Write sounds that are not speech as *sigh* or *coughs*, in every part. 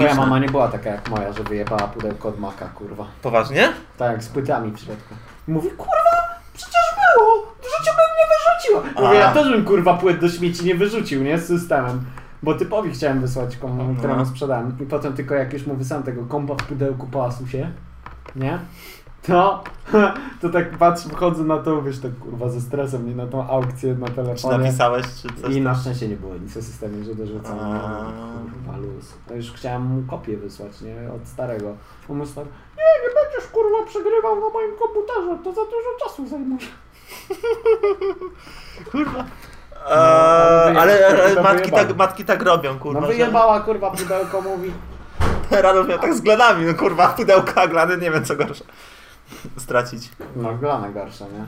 twoja mama nie była taka jak moja, że wyjebała pudełko od maka, kurwa. Poważnie? Tak, z płytami w środku. Mówi, kurwa, przecież było! W życiu bym nie wyrzuciła! Mówię, ja też bym kurwa płyt do śmieci nie wyrzucił, nie? Z systemem. Bo typowi chciałem wysłać komu, No. któremu sprzedałem. I potem tylko jak już mu wysłałem tego kompa w pudełku po Asusie, nie? To, *laughs* to tak patrzę, wchodzę na to, wiesz, tak kurwa ze stresem, nie na tą aukcję na Czy telefonie. napisałeś, czy coś? I na szczęście nie było nic o systemie, że dorzucam. Kurwa luz. To już chciałem mu kopię wysłać, nie? Od starego. Mu stary, nie, nie będziesz kurwa przegrywał na moim komputerze, to za dużo czasu zajmuje. *laughs* Kurwa. No, Eee, to ale e, to matki tak, matki tak robią, kurwa. No że- wyjebała kurwa pudełko, mówi. *laughs* Radów miał tak z glanami, no kurwa, pudełka, glany, nie wiem co gorsze. Stracić. No glane gorsze, nie?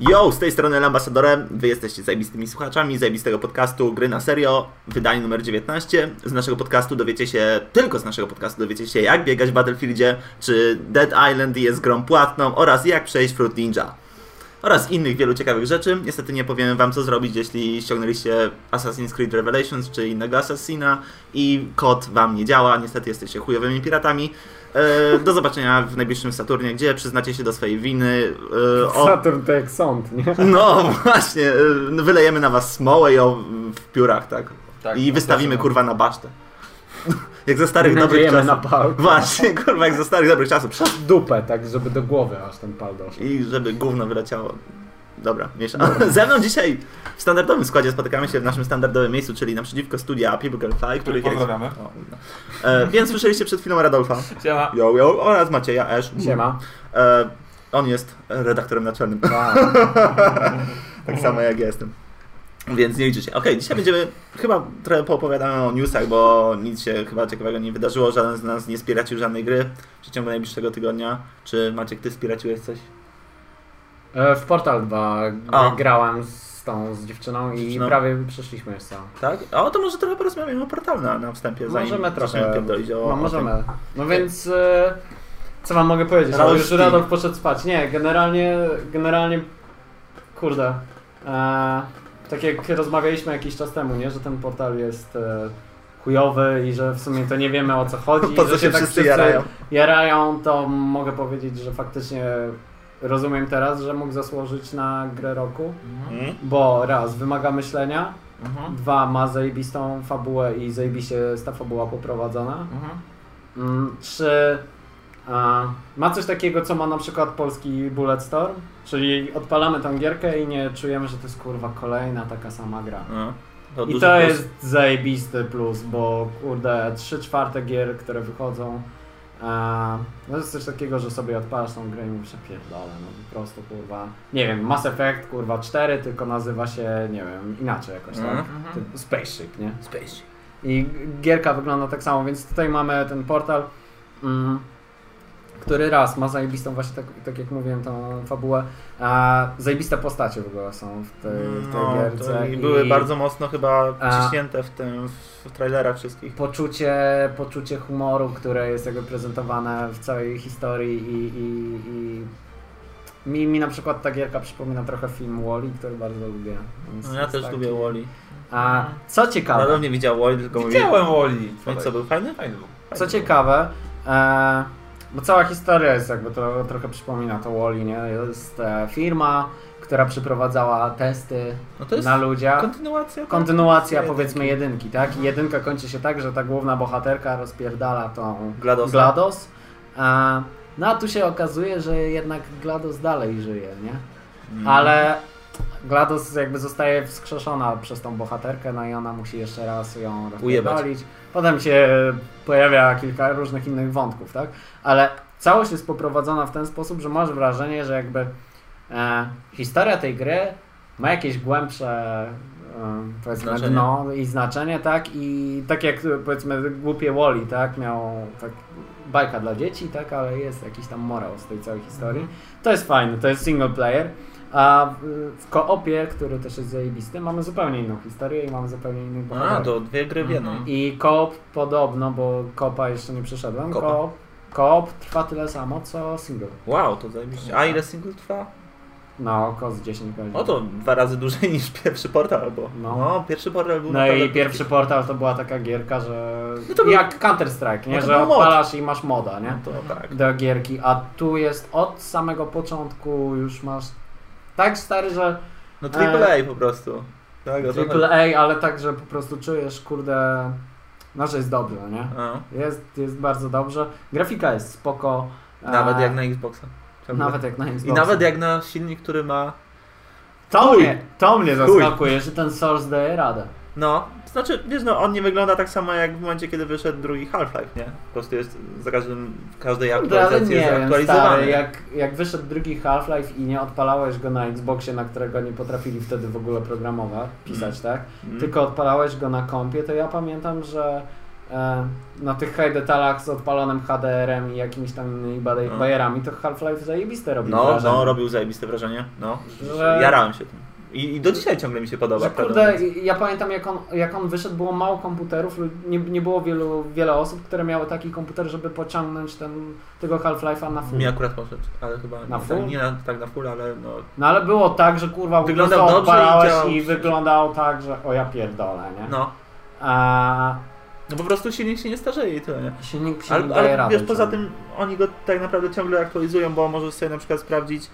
Yo, z tej strony Ambasadorem, wy jesteście zajebistymi słuchaczami zajebistego podcastu Gry na Serio, wydanie numer 19. Z naszego podcastu dowiecie się, tylko z naszego podcastu dowiecie się jak biegać w Battlefieldzie, czy Dead Island jest grą płatną oraz jak przejść Fruit Ninja. Oraz innych wielu ciekawych rzeczy. Niestety nie powiem wam co zrobić, jeśli ściągnęliście Assassin's Creed Revelations czy innego Assassina i kod wam nie działa. Niestety jesteście chujowymi piratami. E, Do zobaczenia w najbliższym Saturnie, gdzie przyznacie się do swojej winy. e, o- Saturn to jak sąd, nie? no właśnie, y, wylejemy na was smołę i o, w piórach, tak? Tak, I no, wystawimy kurwa na basztę. *laughs* Jak za *laughs* starych dobrych czasów. na pał. Właśnie, kurwa, jak za starych dobrych czasów. Przez dupę, tak, żeby do głowy aż ten pal doszedł. I żeby gówno wyleciało. Dobra, miesza. *laughs* Ze mną dzisiaj w standardowym składzie spotykamy się w naszym standardowym miejscu, czyli naprzeciwko studia People Can Fly, których jest... Pozdrawiamy. O, no. e, więc słyszeliście przed chwilą Radolfa. Siema. Yo, yo, oraz Macieja Esz. Siema. E, on jest redaktorem naczelnym. Tak. *laughs* Tak samo jak ja jestem. Więc nie liczy się. Okej, dzisiaj będziemy chyba trochę poopowiadamy o newsach, bo nic się chyba ciekawego nie wydarzyło. Żaden z nas nie spieracił żadnej gry w przeciągu najbliższego tygodnia. Czy Maciek, ty spieraciłeś coś? E, W Portal 2 A. grałem z tą, z dziewczyną i Dziewczyną? prawie przeszliśmy już całą. Tak? A to może trochę porozmawiamy o portal na, na wstępie, Możemy trochę. o, No o możemy. tym. No więc e, co wam mogę powiedzieć? No, już. Radolf poszedł spać. Nie, generalnie generalnie kurde. E, tak jak rozmawialiśmy jakiś czas temu, nie, że ten portal jest e, chujowy i że w sumie to nie wiemy o co chodzi. *laughs* Po co że się tak wszyscy jarają? jarają, to mogę powiedzieć, że faktycznie rozumiem teraz, że mógł zasłużyć na grę roku. Mm? Bo raz, wymaga myślenia, Mhm. dwa, ma zajebistą fabułę i zajebiście jest ta fabuła poprowadzona. Mhm. Mm, Trzy, a, ma coś takiego, co ma na przykład polski Bulletstorm, czyli odpalamy tą gierkę i nie czujemy, że to jest kurwa kolejna taka sama gra. To I to plus. jest zajebisty plus, bo kurde, 3 czwarte gier, które wychodzą, a, no jest coś takiego, że sobie odpalasz tą grę i mówisz, "Ja pierdolę, no po prostu kurwa, nie wiem, Mass Effect kurwa 4, tylko nazywa się, nie wiem, inaczej jakoś, tak? Mhm. Typ Spaceship, nie? Space. I gierka wygląda tak samo, więc tutaj mamy ten portal, mm, który raz ma zajebistą właśnie, tak, tak jak mówiłem, tą fabułę, a zajebiste postacie w ogóle są w tej, w tej No, gierce. i były bardzo mocno chyba ciśnięte w tym, w trailerach wszystkich. poczucie, poczucie humoru, które jest jakby prezentowane w całej historii i, i, i mi, mi na przykład ta gierka przypomina trochę film Wally, który bardzo lubię. Więc No, ja też taki- lubię Wally. A co ciekawe, Nadal nie widział Wally, tylko. Widziałem Woli. No i co, był fajny? Fajny był. co ciekawe, e, bo cała historia jest jakby to trochę przypomina to Wally, nie? Jest e, firma, która przeprowadzała testy No na ludziach. kontynuacja. tak? Kontynuacja powiedzmy jedynki, tak? I jedynka kończy się tak, że ta główna bohaterka rozpierdala tą GLaDOSa. GLaDOS. A, no a tu się okazuje, że jednak GLaDOS dalej żyje, nie? Mm. Ale GLaDOS jakby zostaje wskrzeszona przez tą bohaterkę, no i ona musi jeszcze raz ją rozpierdolić. Potem się pojawia kilka różnych innych wątków, tak? Ale całość jest poprowadzona w ten sposób, że masz wrażenie, że jakby e, historia tej gry ma jakieś głębsze e, powiedzmy Znaczenie. dno i znaczenie, tak? I tak jak powiedzmy głupie Wally, tak? Miał tak bajka dla dzieci, tak, ale jest jakiś tam morał z tej całej historii. To jest fajne, to jest single player. A w, w koopie, który też jest zajebisty, mamy zupełnie inną historię i mamy zupełnie innych A, bohaterów. to dwie gry w jedną. Mhm. I koop podobno, bo koopa jeszcze nie przeszedłem, Koopa. koop, koop trwa tyle samo co single. Wow, to zajebiście. A ile single trwa? No, około z 10 godzin. O to dwa razy dłużej niż pierwszy portal, bo no, No. pierwszy portal był No i pierwszy portal to była taka gierka, że No to był- jak Counter Strike, nie? No to że był mod. odpalasz i masz moda, nie? No to tak. Do gierki, a tu jest od samego początku już masz tak stary, że No AAA po prostu. Tak, chodzi. AAA, ale tak, że po prostu czujesz, kurde, no że jest dobrze, nie? A, Jest, jest bardzo dobrze. Grafika jest spoko. Nawet a, jak na Xboxa. Ciągle. Nawet jak na Xbox. I nawet jak na silnik, który ma... To mnie, to mnie zaskakuje, że ten Source daje radę. No, to znaczy, wiesz, no on nie wygląda tak samo jak w momencie, kiedy wyszedł drugi Half-Life, nie? Po prostu jest za każdym, w każdej ale aktualizacji nie jest aktualizowany. jak, jak wyszedł drugi Half-Life i nie odpalałeś go na Xboxie, na którego nie potrafili wtedy w ogóle programować, pisać, tak? Mm. Tylko odpalałeś go na kompie, to ja pamiętam, że e, na tych high detalach z odpalonym HDR-em i jakimiś tam innymi No. bajerami, to Half-Life zajebiste robił No, wrażenie. no, robił zajebiste wrażenie, no. Że- Jarałem się tym. I, I do dzisiaj ciągle mi się podoba. Że kurde, ja pamiętam jak on, jak on wyszedł, było mało komputerów, nie, nie było wielu, wiele osób, które miały taki komputer, żeby pociągnąć ten, tego Half-Life'a na full. Mi akurat poszedł, ale chyba Na nie, full? tak, nie na, tak na full, ale no... No ale było tak, że kurwa Wyglądał dobrze i działał i, wyglądał tak, że o ja pierdolę, nie? No, A no po prostu silnik się nie starzeje i tyle, nie? silnik się Ale, nie daje ale rady. wiesz, poza tym oni go tak naprawdę ciągle aktualizują, bo możesz sobie na przykład sprawdzić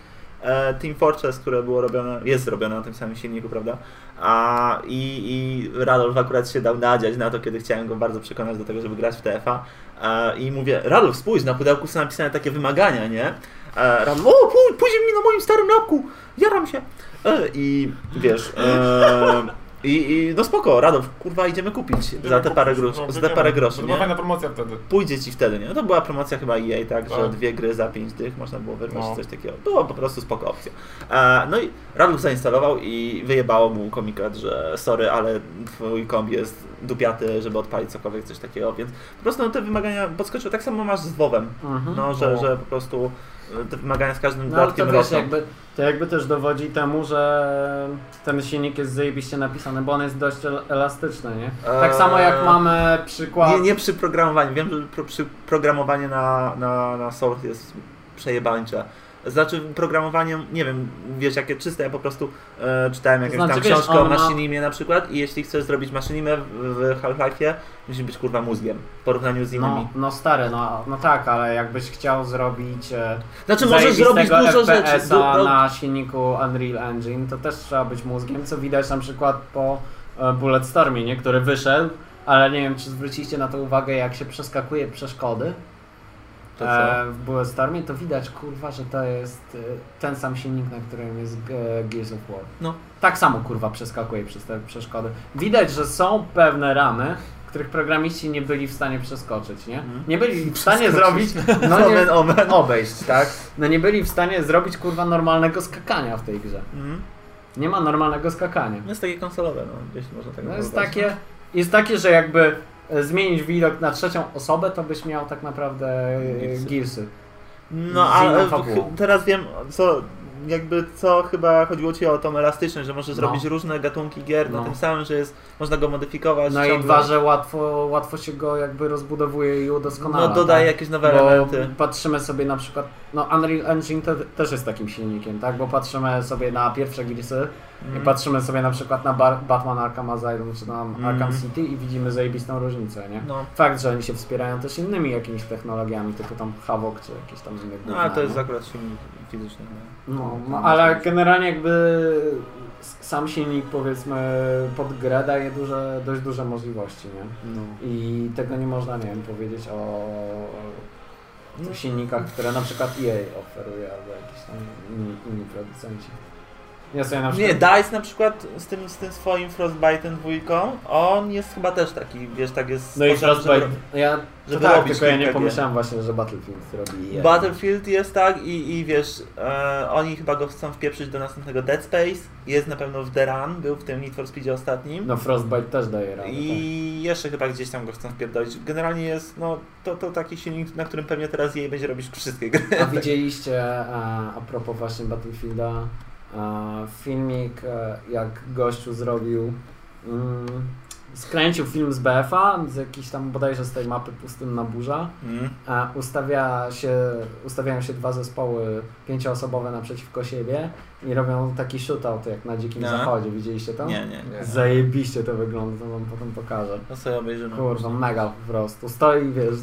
Team Fortress, które było robione, jest robione na tym samym silniku, prawda? A, i, I Radolf akurat się dał nadziać na to, kiedy chciałem go bardzo przekonać do tego, żeby grać w TFA. E, I mówię, Radolf, spójrz, na pudełku są napisane takie wymagania, nie? E, Radolf, o, pój- pójdzie mi na moim starym lapku, jaram się. E, I wiesz, e, *laughs* i, i no spoko, Radolf, kurwa, idziemy kupić za te parę groszy, No, za te parę groszy, nie? fajna promocja wtedy. pójdzie ci wtedy, nie? No to była promocja chyba EA, tak, że Tak. dwie gry za pięć dych można było wyrwać, No. coś takiego. Było po prostu spoko opcja. E, no i Radlów zainstalował i wyjebało mu komikat, że sorry, ale twój komp jest dupiaty, żeby odpalić cokolwiek, coś takiego, więc po prostu no, te wymagania podskoczyły. Tak samo masz z WoWem, Mhm. no, że, No. że po prostu te wymagania z każdym No dodatkiem to wiesz, rosną. jakby, to jakby też dowodzi temu, że ten silnik jest zajebiście napisany, bo on jest dość el- elastyczny, nie? Tak Eee, samo jak mamy przykład... Nie, nie przy programowaniu. Wiem, że pro, przy programowanie na, na, na Source jest przejebańcze. Znaczy programowanie, nie wiem, wiesz jakie czyste, ja po prostu e, czytałem jakąś znaczy, tam wiesz, książkę o maszynimie na przykład i jeśli chcesz zrobić maszynimę w, w Half-Life'ie, musi być kurwa mózgiem w porównaniu z innymi. No, no stary, no, no tak, ale jakbyś chciał zrobić e, znaczy możesz zrobić dużo rzeczy. Du, no, na silniku Unreal Engine, to też trzeba być mózgiem, co widać na przykład po e, Bulletstormie, nie? który wyszedł, ale nie wiem, czy zwróciliście na to uwagę, jak się przeskakuje przeszkody To e, w Bulletstormie, to widać, kurwa, że to jest e, ten sam silnik, na którym jest e, Gears of War. No. Tak samo, kurwa, przeskakuje przez te przeszkody. Widać, że są pewne ramy, których programiści nie byli w stanie przeskoczyć, nie? Mhm. Nie byli w stanie zrobić, *laughs* no nie, Omen, obejść, tak? No nie byli w stanie zrobić, kurwa, normalnego skakania w tej grze. Mhm. Nie ma normalnego skakania. No jest takie konsolowe, no, jeśli można tak No jest takie, jest takie, że jakby zmienić widok na trzecią osobę, to byś miał tak naprawdę e, Gearsy. Gearsy. No ale teraz wiem, co jakby co chyba chodziło ci o tą elastyczność, że możesz No. zrobić różne gatunki gier na No. tym samym, że jest, można go modyfikować. No i ciągle. dwa, że łatwo, łatwo się go jakby rozbudowuje i udoskonala. No dodaje tak? jakieś nowe Bo elementy. patrzymy sobie na przykład, no Unreal Engine te, też jest takim silnikiem, tak? Bo patrzymy sobie na pierwsze Gearsy i Mm. patrzymy sobie na przykład na Bar Batman Arkham Asylum czy na Mhm. Arkham City i widzimy zajebistą różnicę, nie? No, Fakt, że oni się wspierają też innymi jakimiś technologiami, typu tam Havok czy jakieś tam inne no ale to jest akurat silnik fizyczny. No. no, no, ale generalnie jakby sam silnik powiedzmy pod grę daje duże, dość duże możliwości, nie? No. I tego nie można, nie wiem, powiedzieć o No. silnikach, które na przykład EA oferuje albo jakieś tam inni, inni producenci. Ja sobie na przykład... Nie, DICE na przykład z tym, z tym swoim Frostbite'em dwójką, on jest chyba też taki, wiesz, tak jest... No i Frostbite, że- ja żeby to tak, tylko ja nie pomyślałem właśnie, że Battlefield robi. Battlefield jest tak i, i wiesz, e, oni chyba go chcą wpieprzyć do następnego Dead Space, jest na pewno w The Run, był w tym Need for Speedzie ostatnim. No Frostbite też daje radę. tak. I jeszcze chyba gdzieś tam go chcą wpierdolić. Generalnie jest, no, to, to taki silnik, na którym pewnie teraz jej będzie robić wszystkie gry. A *laughs* widzieliście, a, a propos właśnie Battlefielda, filmik, e, jak gościu zrobił, mm, skręcił film z BF-a, z jakiejś tam bodajże z tej mapy Pustynna Burza, Mm. ustawia się, ustawiają się dwa zespoły pięcioosobowe naprzeciwko siebie i robią taki shootout jak na Dzikim No. Zachodzie. Widzieliście to? Nie, nie. Nie. Zajebiście to wygląda, to wam potem pokażę. No sobie obejrzymy. Kurwa, mega po prostu. Stoi, wiesz,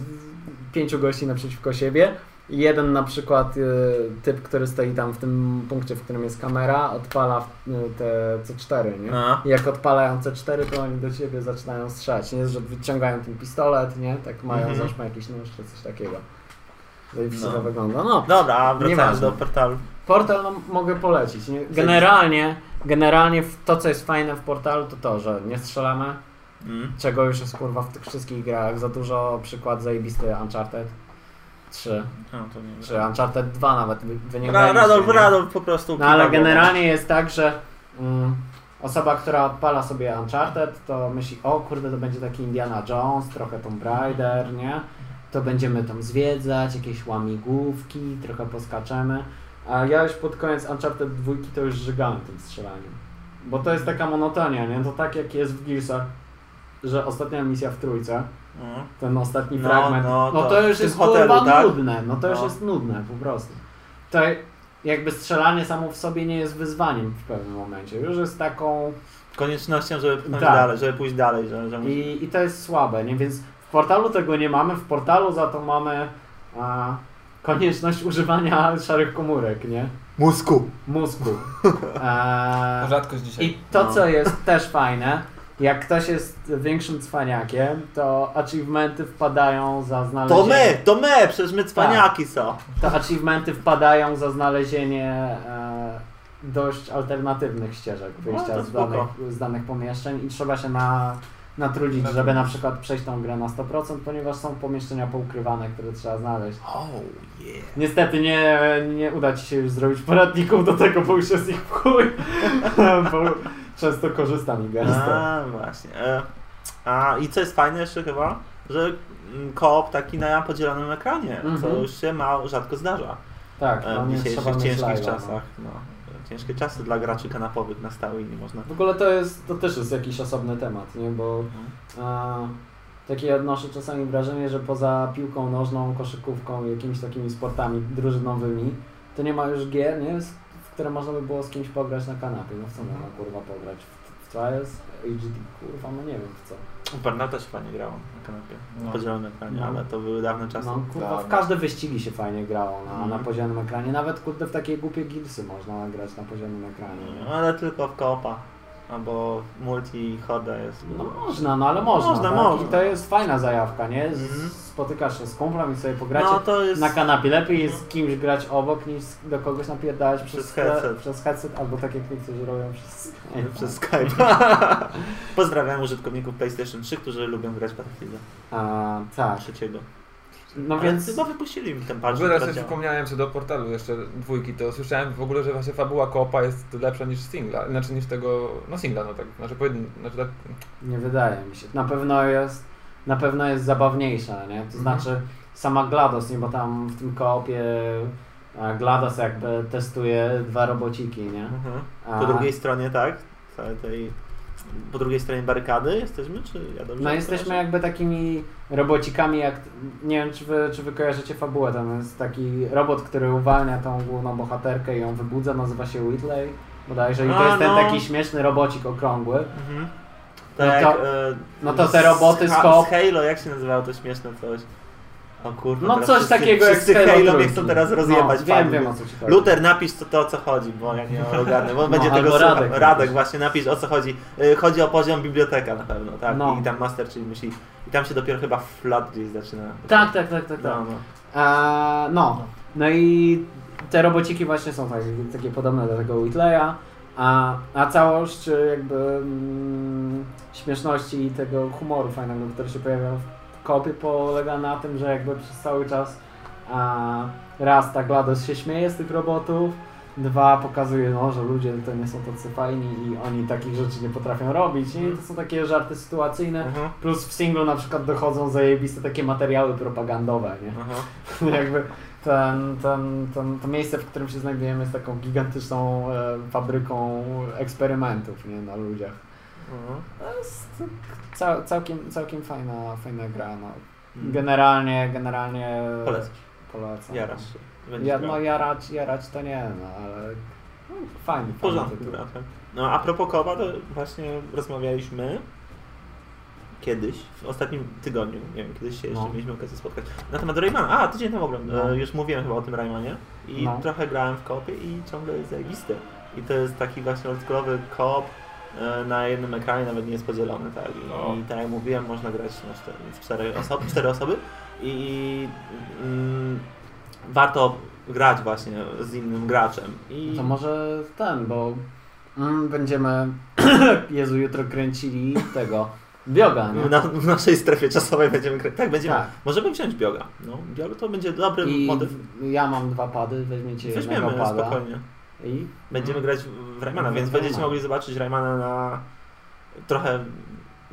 pięciu gości naprzeciwko siebie. Jeden na przykład y, typ, który stoi tam w tym punkcie, w którym jest kamera, odpala y, te C4, nie? No. I jak odpalają C4, to oni do ciebie zaczynają strzelać. Nie jest, że wyciągają ten pistolet, nie? Tak mają Mhm. załóżmy jakiś nóż czy coś takiego. Zajebiście No. to wygląda. No, Dobra, a wracając do portalu. Portal no, mogę polecić. Nie? Generalnie, generalnie to, co jest fajne w portalu, to to, że nie strzelamy, Mm. czego już jest kurwa w tych wszystkich grach. Za dużo przykład zajebisty Uncharted 3, No, to nie czy Uncharted 2 nawet wy- Ra- wyniosliście, Radolf, nie? Radolf po prostu. No ale generalnie jest tak, że mm, osoba, która odpala sobie Uncharted, to myśli, o kurde, to będzie taki Indiana Jones, trochę Tomb Raider, nie? To będziemy tam zwiedzać, jakieś łamigłówki, trochę poskaczemy. A ja już pod koniec Uncharted 2 to już żygałem tym strzelaniem. Bo to jest taka monotonia, nie? To tak jak jest w Gearsach, że ostatnia misja w trójce, Mhm. ten ostatni No, fragment, no, no, to to już jest hotelu, kurwa tak? nudne, no to już No. jest nudne po prostu. To jakby strzelanie samo w sobie nie jest wyzwaniem w pewnym momencie, już jest taką Koniecznością, żeby pójść Tak. dalej, żeby pójść dalej, że, że i, i to jest słabe, nie? Więc w portalu tego nie mamy, w portalu za to mamy a, konieczność używania szarych komórek, nie? Mózgu. Mózgu. To *laughs* E, rzadkość dzisiaj. I to, No. co jest też fajne, jak ktoś jest większym cwaniakiem, to achievementy wpadają za To znalezienie... my, to my, przecież my cwaniaki są. To achievementy wpadają za znalezienie e, dość alternatywnych ścieżek wyjścia No, to z, danych, z danych pomieszczeń i trzeba się na, natrudzić, żeby na przykład przejść tą grę na 100%, ponieważ są pomieszczenia poukrywane, które trzeba znaleźć. Oh yeah. Niestety nie, nie uda Ci się już zrobić poradników do tego, bo już jest ich chuj, *laughs* bo często korzystam i gęsto. A, właśnie. E, a i co jest fajne jeszcze chyba, że mm, koop taki na podzielonym ekranie, co Mhm. już się ma, rzadko zdarza Tak, e, no w dzisiejszych ciężkich no. czasach. No. Ciężkie czasy dla graczy kanapowych na stałe i nie można. W ogóle to jest, to też jest jakiś osobny temat, nie? Bo a, takie odnoszę czasami wrażenie, że poza piłką nożną, koszykówką i jakimiś takimi sportami drużynowymi, to nie ma już gier, nie? Które można by było z kimś pograć na kanapie. No w co można kurwa pograć? W, w Trials? HD? Kurwa, no nie wiem w co. W Burnouta się fajnie grało na kanapie, na No. podzielonym ekranie, No. ale to były dawne czasy. No kurwa, w każde wyścigi się fajnie grało na, Mhm. na poziomym ekranie. Nawet kurde w takie głupie gilsy można grać na poziomym ekranie. Nie? No, ale tylko w koopa. Albo multi choda jest. No można, no ale można. Można, tak? można. I to jest fajna zajawka, nie? Mhm. Spotykasz się z kumplem i sobie pogracie. No to jest. Na kanapie lepiej jest z kimś grać obok niż do kogoś napierdalać przez, Przez headset. przez headset albo tak jak niektórzy robią przez Nie, przez Skype. *laughs* Pozdrawiam użytkowników PlayStation 3, którzy lubią grać w Battlefielda A, tak. trzeciego. No więc chyba wypuścili mi ten W patch. ogóle który sobie przypomniałem co do portalu jeszcze dwójki, to słyszałem w ogóle, że właśnie fabuła koopa jest lepsza niż singla, znaczy niż tego, no singla, no tak, znaczy pojedyn, znaczy tak, nie wydaje mi się. Na pewno jest na pewno jest zabawniejsza, nie? To Mhm. znaczy sama GLaDOS, nie? Bo tam w tym koopie GLaDOS jakby testuje dwa robociki, nie? Mhm. A, Po drugiej stronie, tak? Całej tej... Po drugiej stronie barykady jesteśmy, czy ja dobrze No jesteśmy kojarzę? jakby takimi robocikami, jak nie wiem czy wy, czy wy kojarzycie fabułę, tam jest taki robot, który uwalnia tą główną bohaterkę i ją wybudza, nazywa się Whitley bodajże i to A, jest ten no. taki śmieszny robocik okrągły. Mhm. No Tak, to- e, no to te roboty z z Halo, jak się nazywało to śmieszne coś? O kurwa, No coś wszyscy, takiego jak wszyscy Halo mnie chcą teraz rozjebać. No, wiem, wiem o co ci chodzi. Luther, napisz co to o co chodzi, bo ja nie ogarnę, bo będzie No, tego albo słuchał. Radek Radek, właśnie napisz o co chodzi. Y, Chodzi o poziom biblioteka na pewno, tak? No. I tam master, czyli musi. I tam się dopiero chyba flat gdzieś zaczyna. Tak, tak, tak, tak. tak. No, no. A, no. no i te robociki właśnie są takie, takie podobne do tego Whitleya A, a całość e, jakby mm, śmieszności i tego humoru fajnego, który się pojawia w kopie polega na tym, że jakby przez cały czas a, raz tak GLaDOS się śmieje z tych robotów, dwa pokazuje, no, że ludzie to nie są tacy fajni i oni takich rzeczy nie potrafią robić. I to są takie żarty sytuacyjne. Mhm. Plus w singlu na przykład dochodzą zajebiste takie materiały propagandowe, nie? Aha. *laughs* Jakby ten, ten, ten, to miejsce, w którym się znajdujemy jest taką gigantyczną e, fabryką eksperymentów, nie? Na ludziach. Mhm. To jest cał, całkiem, całkiem fajna, fajna gra, no. Mhm. Generalnie, generalnie Polecasz. polecam. Jarasz się. Będziesz Ja, grał. no jarać, jarać to nie, no ale no, fajny, fajny tytuł. gra, tak. No a propos to właśnie rozmawialiśmy kiedyś, w ostatnim tygodniu, nie wiem, kiedyś się jeszcze No. mieliśmy okazję spotkać, na temat Raymana. A, tydzień temu oglądałem, No. e, już mówiłem chyba o tym Raymanie i No. trochę grałem w kopie i ciągle jest zajebisty. I to jest taki właśnie oldschoolowy koop e, na jednym ekranie, nawet nie jest podzielony, tak. I, No. i tak jak mówiłem, można grać na cztery, w cztery osoby, cztery osoby i mm, warto grać właśnie z innym graczem. I To może ten, bo mm, będziemy, *coughs* Jezu, jutro kręcili tego, bioga, nie? Na, w naszej strefie czasowej będziemy kręcić. Tak, będziemy. Tak. Możemy wziąć bioga. No, biog to będzie dobry I motyw. ja mam dwa pady, weźmiecie Weźmiemy jednego pada. spokojnie. I Będziemy grać w Raymana, więc będziecie mogli zobaczyć Raymana na trochę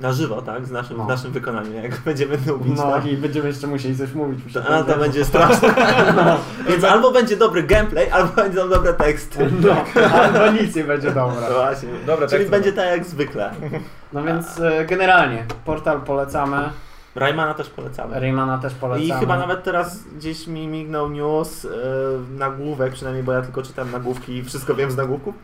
na żywo, tak? Z naszym, No. W naszym wykonaniu, jak *laughs* będziemy nubić. No tak? i będziemy jeszcze musieli coś mówić. To, a, to będzie straszne. *laughs* *laughs* Więc albo będzie dobry gameplay, albo będą dobre teksty. No, albo nic nie będzie dobra. No właśnie. Dobra, Czyli teksty będzie tak jak zwykle. No więc e, generalnie, portal polecamy, Raymana też polecamy. Raymana też polecamy. I chyba nawet teraz gdzieś mi mignął news, yy, nagłówek przynajmniej, bo ja tylko czytam nagłówki i wszystko wiem z nagłówków,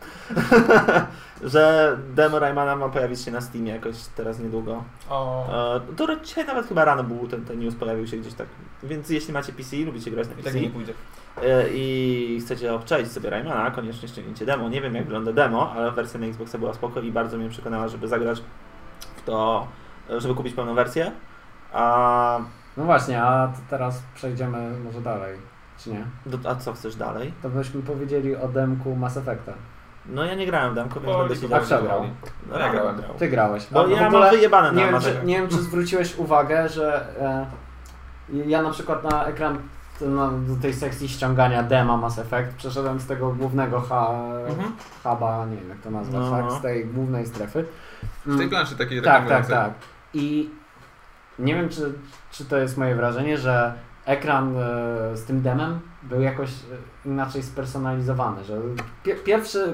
*laughs* że demo Raymana ma pojawić się na Steamie jakoś teraz niedługo. O. E, to dzisiaj nawet chyba rano był ten, ten news, pojawił się gdzieś tak. Więc jeśli macie PC, lubicie grać na I PC tak nie pójdzie. e, i chcecie obczaić sobie Raymana, koniecznie ściągnijcie demo. Nie wiem jak wygląda demo, ale wersja na Xboxa była spoko i bardzo mnie przekonała, żeby zagrać w to, żeby kupić pełną wersję. A, No właśnie, a teraz przejdziemy może dalej, czy nie? do, a co chcesz dalej? To byśmy powiedzieli o demku Mass Effecta. No ja nie grałem w demko, więc Bo będę siedział. A kto grał? No, Ja grałem. Ty grałeś. Bo ja mam wyjebane nie na wiem, czy, nie wiem, czy zwróciłeś uwagę, że e, ja na przykład na ekran no, do tej sekcji ściągania dema Mass Effect przeszedłem z tego głównego ha, Mhm. huba, nie wiem jak to nazwać, No. tak, z tej głównej strefy. Z tej planszy takiej Tak, tak, tak. I nie wiem, czy, czy to jest moje wrażenie, że ekran e, z tym demem był jakoś e, inaczej spersonalizowany, że pie, pierwszy...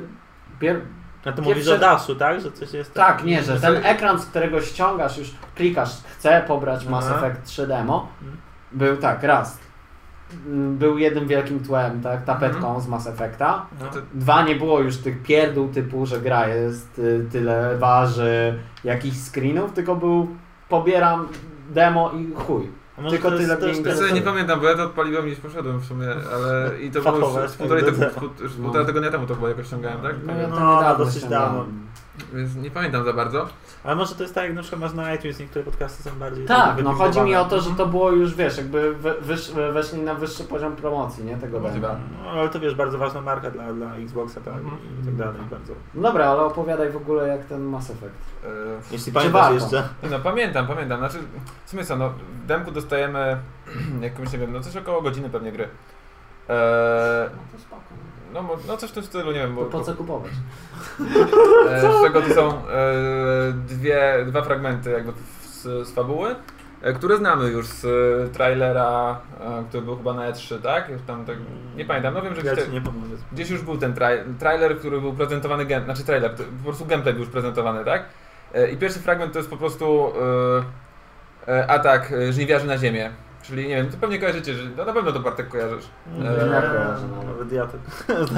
Pier, A ty Pierwsze- mówisz o Dashu, tak? Że coś jest tak, nie, że ten ekran, z którego ściągasz, już klikasz, chcę pobrać Mass Aha. Effect 3 demo, Mhm. był tak, raz, był jednym wielkim tłem, tak, tapetką Mhm. z Mass Effecta, No. To- Dwa, nie było już tych pierdół typu, że gra jest y, tyle waży, jakichś screenów, tylko był pobieram demo i chuj. Tylko to jest tyle też sobie nie pamiętam, bo ja to odpaliłem gdzieś poszedłem w sumie, ale i to było już z półtorej, tygodnia, do pół- już No. półtora tygodnia temu to chyba jakoś ściągałem, tak? No No, niedawno dosyć dawno. Więc nie pamiętam za bardzo. Ale może to jest tak, jak na przykład masz na iTunes, niektóre podcasty są bardziej... Tak, no chodzi mi o to, że to było już, wiesz, jakby wysz, weszli na wyższy poziom promocji, nie, tego demo. No, ale to wiesz, bardzo ważna marka dla, dla Xboxa, tak? Mhm. I tak dalej, bardzo. No dobra, ale opowiadaj w ogóle jak ten Mass Effect. E, Jeśli pamiętasz warto? jeszcze... No pamiętam, pamiętam. Znaczy, w sumie co, no, w demku dostajemy jakąś, nie wiem, no coś około godziny pewnie gry. Eee, No to spoko. No, mo- no coś w tym stylu, nie wiem, To bo, po co kupować? *laughs* e, z czego to są e, dwie, dwa fragmenty jakby z, z fabuły, e, które znamy już z e, trailera, e, który był chyba na E3, tak? Już tam, tak nie pamiętam, no wiem, że Ja gdzieś, ci nie pomogę. gdzieś już był ten traj, trailer, który był prezentowany, game, znaczy trailer, to, po prostu gameplay był już prezentowany, tak? E, I pierwszy fragment to jest po prostu e, e, atak e, żniwiarzy na ziemię. Czyli nie wiem, to pewnie kojarzycie, że no na pewno to Bartek kojarzysz. Nie Eee, kojarzę. Nawet ja to...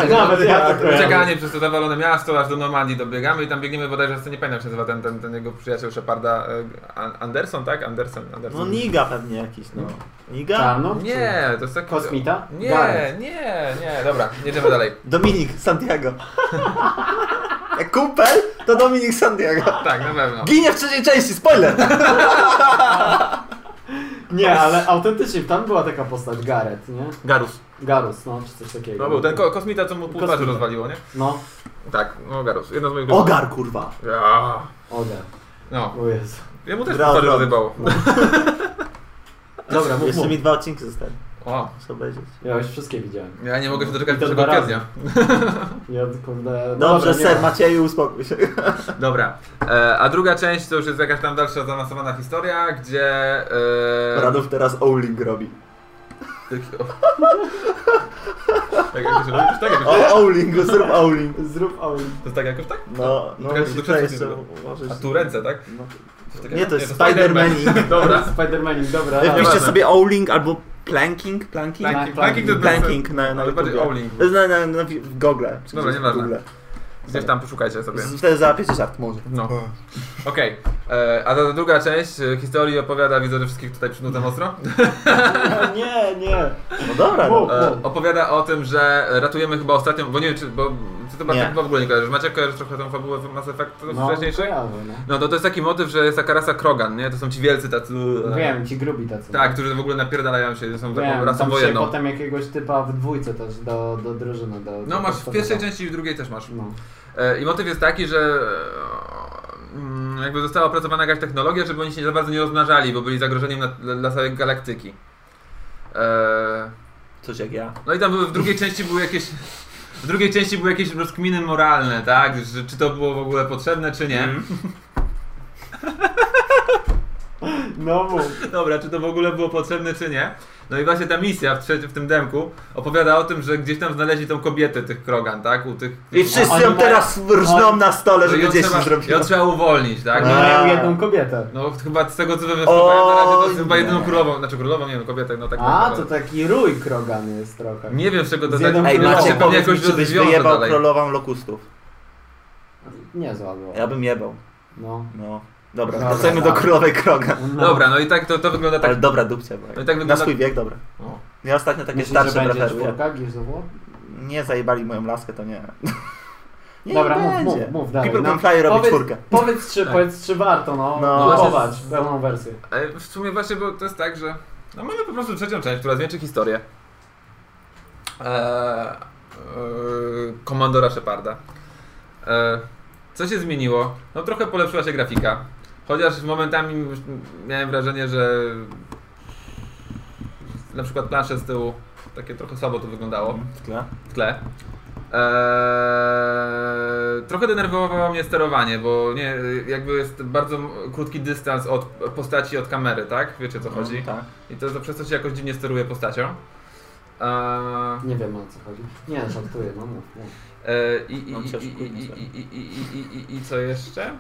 *laughs* Nawet ja tak kojarzę. Uciekanie przez to zawalone miasto, aż do Normandii dobiegamy i tam biegniemy bodajże, co nie pamiętam jak się nazywa ten, ten, ten jego przyjaciel Sheparda, e, An- Anderson, tak? Anderson, Anderson. No Niga pewnie jakiś, no. Niga? Czarno? Nie, to jest taki... Kosmita? Nie, Gareth. nie, nie, dobra, jedziemy dalej. *laughs* Dominik Santiago. *laughs* Kumpel, to Dominik Santiago. Tak, na pewno. Ginie w trzeciej części, spoiler! Nie, ale autentycznie tam była taka postać Gareth, nie? Garus. Garus, no, czy coś takiego. No był ten ko kosmita, co mu pół twarzy rozwaliło, nie? No, Tak, no Garus. Jedno z moich Ogar, kurwa. Ja. Ogar. No, O Jezu. jemu też pół twarzy rozjebało. *laughs* Dobra, mów, Jeszcze mów. mi dwa odcinki zostały. O, Muszę obejrzeć. Ja już wszystkie widziałem. ja nie mogę się doczekać pierwszego kwietnia. *laughs* Ja kurde... Dobrze, dobra, nie ser ma. Macieju, uspokój się. *laughs* Dobra, e, a druga część to już jest jakaś tam dalsza zaawansowana historia, gdzie... E, Radów teraz Owling robi. tak jakoś robisz? Tak jakoś, O, Owling, zrób Owling. Zrób Auli. to jest tak jakoś tak? No, no Czekaj, musisz do to jeszcze... możesz- A tu ręce, tak? No. Nie, to jest Spider-Man. Spider-Maning. Dobra. Spider-Maning, dobra. Wpiszcie sobie Owling albo Planking? Planking? Planking, Planking. planking Planking na, na na, na, na, w Google. czy Dobra, gdzieś w nieważne. Google. Gdzieś tam poszukajcie sobie. Wtedy załapiecie żart, może. No. Okej, E, a ta druga część e, historii opowiada, widzę, że wszystkich tutaj przynutę mocno. *laughs* Nie, nie. No dobra, no. E, opowiada o tym, że ratujemy chyba ostatnią, bo nie wiem czy, bo ty to Nie. chyba w ogóle nie kojarzysz. Macie kojarzysz trochę tą fabułę w Mass Effect No, wcześniejszej? kojarzę, no. No to to jest taki motyw, że jest taka rasa Krogan, nie? To są ci wielcy tacy... e, Wiem, ci grubi tacy. Tak, którzy w ogóle napierdalają się, są taką Wiem, rasą tam się wojenną. potem jakiegoś typa w dwójce też do, do drużyny. Do, No do masz w pierwszej części i w drugiej też masz. No. E, I motyw jest taki, że e, mm, jakby została opracowana jakaś technologia, żeby oni się za bardzo nie rozmnażali, bo byli zagrożeniem dla, dla, całej galaktyki. E, Coś jak ja. No i tam w drugiej części były jakieś... W drugiej części były jakieś rozkminy moralne, tak? Że, czy to było w ogóle potrzebne, czy nie. Mm. *laughs* No mów. Dobra, czy to w ogóle było potrzebne, czy nie. No i właśnie ta misja w, trzecim, w tym demku opowiada o tym, że gdzieś tam znaleźli tą kobietę tych Krogan, tak? U tych... I wszyscy ją teraz rżną na stole, No żeby ją gdzieś trzeba, zrobić. ją trzeba uwolnić, tak? Oni No, mają jedną kobietę. no chyba z tego co wywnioskowałem na razie to jest chyba jedyną nie. królową, znaczy królową, nie no kobietę, no tak A, naprawdę. to taki rój Krogan jest trochę. Nie wiem z czego to tak... jedną Ej, królową. Macie, pewnie powiedz mi, czy byś wyjebał królową lokustów. Nie zładło. Ja bym jebał. No. No. Dobra, Dobra, wracajmy do królowej Kroga. no. Dobra, no i tak to, to wygląda tak... Ale dobra dupcia, bo No i tak na wygląda... swój wiek, dobra. O. Ja ostatnio takie Myślisz, starsze będzie preferuję. Nie zajebali moją laskę, to nie. *laughs* nie Dobra, mów, będzie. mów, mów dalej. People No, robi powiedz, czwórkę. powiedz, czy, Tak. powiedz, czy warto no, No. kupować Właśnie z- pełną wersję. E, W sumie właśnie, bo to jest tak, że no mamy po prostu trzecią część, która zwieńczy historię. Eee, e, Komandora Sheparda. E, co się zmieniło? No trochę polepszyła się grafika. Chociaż momentami miałem wrażenie, że na przykład plansze z tyłu takie trochę słabo to wyglądało W tle. w tle. Eee, trochę denerwowało mnie sterowanie, bo nie, jakby jest bardzo krótki dystans od postaci od kamery, tak? Wiecie o co chodzi? Tak. I to, to przez to się jakoś dziwnie steruje postacią. Eee, Nie wiem o co chodzi. Nie, żartuję, no mów. mów. i, i, No, i, ciężko i, i, myślę. i, i, i, i, i, I co jeszcze?